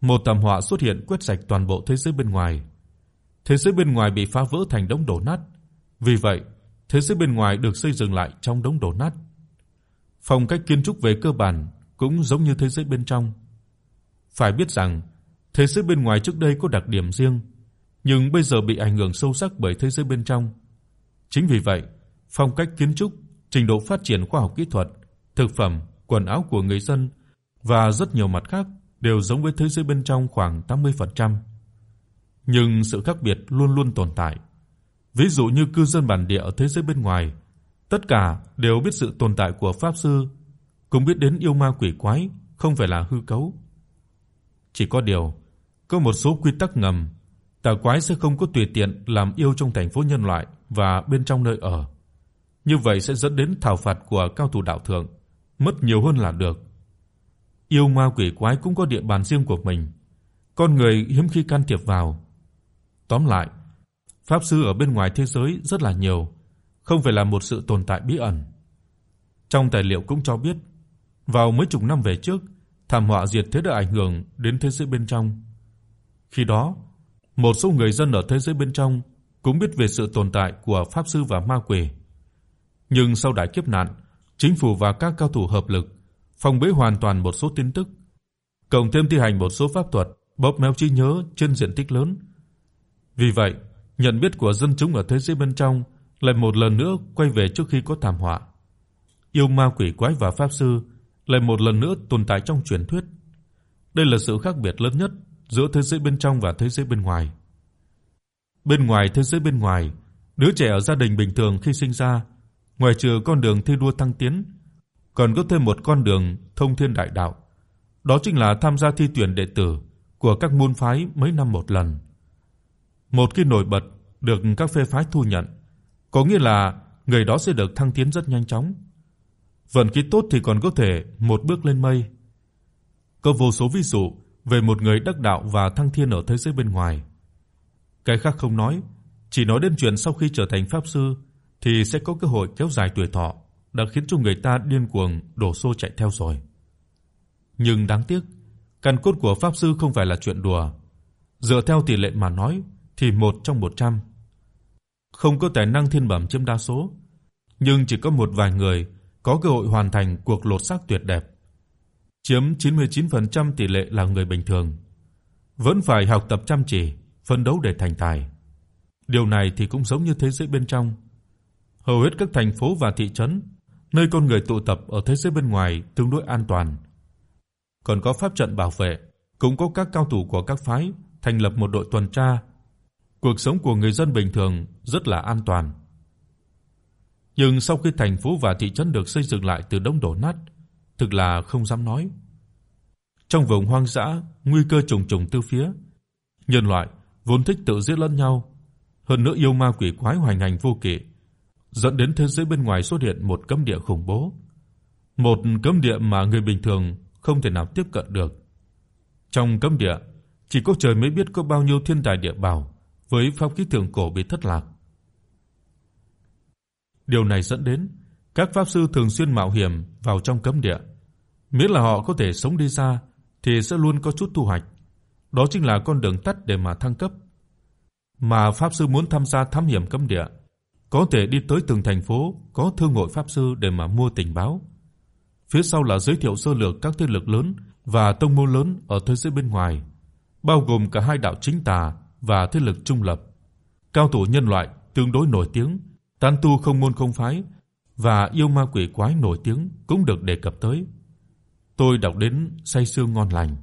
một thảm họa xuất hiện quét sạch toàn bộ thế giới bên ngoài. Thế giới bên ngoài bị phá vỡ thành đống đổ nát. Vì vậy, thế giới bên ngoài được xây dựng lại trong đống đổ nát. Phong cách kiến trúc về cơ bản cũng giống như thế giới bên trong. Phải biết rằng, Thế giới bên ngoài trước đây có đặc điểm riêng, nhưng bây giờ bị ảnh hưởng sâu sắc bởi thế giới bên trong. Chính vì vậy, phong cách kiến trúc, trình độ phát triển khoa học kỹ thuật, thực phẩm, quần áo của người dân và rất nhiều mặt khác đều giống với thế giới bên trong khoảng 80%. Nhưng sự khác biệt luôn luôn tồn tại. Ví dụ như cư dân bản địa ở thế giới bên ngoài, tất cả đều biết sự tồn tại của pháp sư, cũng biết đến yêu ma quỷ quái không phải là hư cấu. Chỉ có điều, có một số quy tắc ngầm, tà quái sẽ không có tùy tiện làm yêu trong thành phố nhân loại và bên trong nơi ở. Như vậy sẽ dẫn đến thảo phạt của cao thủ đạo thượng, mất nhiều hơn là được. Yêu ma quỷ quái cũng có địa bàn riêng của mình, con người hiếm khi can thiệp vào. Tóm lại, pháp sư ở bên ngoài thế giới rất là nhiều, không phải là một sự tồn tại bí ẩn. Trong tài liệu cũng cho biết, vào mấy chục năm về trước, thảm họa diệt thế đã ảnh hưởng đến thế giới bên trong. Khi đó, một số người dân ở thế giới bên trong cũng biết về sự tồn tại của pháp sư và ma quỷ. Nhưng sau đại kiếp nạn, chính phủ và các cao thủ hợp lực phong bế hoàn toàn một số tin tức, cộng thêm thi hành một số pháp thuật bóp méo trí nhớ trên diện tích lớn. Vì vậy, nhận biết của dân chúng ở thế giới bên trong lại một lần nữa quay về trước khi có thảm họa. Yêu ma quỷ quái và pháp sư lại một lần nữa tồn tại trong truyền thuyết. Đây là sự khác biệt lớn nhất giữa thế giới bên trong và thế giới bên ngoài. Bên ngoài thế giới bên ngoài, đứa trẻ ở gia đình bình thường khi sinh ra, ngoài trừ con đường thi đua thăng tiến, còn có thêm một con đường thông thiên đại đạo. Đó chính là tham gia thi tuyển đệ tử của các môn phái mấy năm một lần. Một khi nổi bật được các phái phái thu nhận, có nghĩa là người đó sẽ được thăng tiến rất nhanh chóng. Vận khí tốt thì còn có thể một bước lên mây. Có vô số ví dụ về một người đắc đạo và thăng thiên ở thế giới bên ngoài. Cái khác không nói, chỉ nói đến chuyện sau khi trở thành pháp sư thì sẽ có cơ hội kéo dài tuổi thọ, đã khiến cho người ta điên cuồng đổ xô chạy theo rồi. Nhưng đáng tiếc, căn cốt của pháp sư không phải là chuyện đùa. Dựa theo tỷ lệ mà nói thì 1 trong 100. Không có tài năng thiên bẩm chiếm đa số, nhưng chỉ có một vài người có cơ hội hoàn thành cuộc lột xác tuyệt đẹp. Chiếm 99% tỷ lệ là người bình thường, vẫn phải học tập chăm chỉ, phấn đấu để thành tài. Điều này thì cũng giống như thế giới bên trong. Hầu hết các thành phố và thị trấn, nơi con người tụ tập ở thế giới bên ngoài tương đối an toàn. Còn có pháp trận bảo vệ, cũng có các cao thủ của các phái thành lập một đội tuần tra. Cuộc sống của người dân bình thường rất là an toàn. Nhưng sau khi thành phố và thị trấn được xây dựng lại từ đống đổ nát, thực là không dám nói. Trong vùng hoang dã, nguy cơ trùng trùng từ phía. Nhân loại vốn thích tự giết lẫn nhau, hơn nữa yêu ma quỷ quái hoành hành vô kỷ dẫn đến thế giới bên ngoài xuất hiện một cấm địa khủng bố. Một cấm địa mà người bình thường không thể nào tiếp cận được. Trong cấm địa, chỉ có trời mới biết có bao nhiêu thiên tài địa bảo với pháp khí thượng cổ bị thất lạc. Điều này dẫn đến các pháp sư thường xuyên mạo hiểm vào trong cấm địa, miễn là họ có thể sống đi ra thì sẽ luôn có chút thu hoạch. Đó chính là con đường tắt để mà thăng cấp. Mà pháp sư muốn tham gia thám hiểm cấm địa, có thể đi tới từng thành phố có thương hội pháp sư để mà mua tình báo. Phía sau là giới thiệu sơ lược các thế lực lớn và tông môn lớn ở thế giới bên ngoài, bao gồm cả hai đạo chính tà và thế lực trung lập. Cao thủ nhân loại tương đối nổi tiếng, tán tu không môn không phái và yêu ma quỷ quái nổi tiếng cũng được đề cập tới. Tôi đọc đến say sưa ngon lành.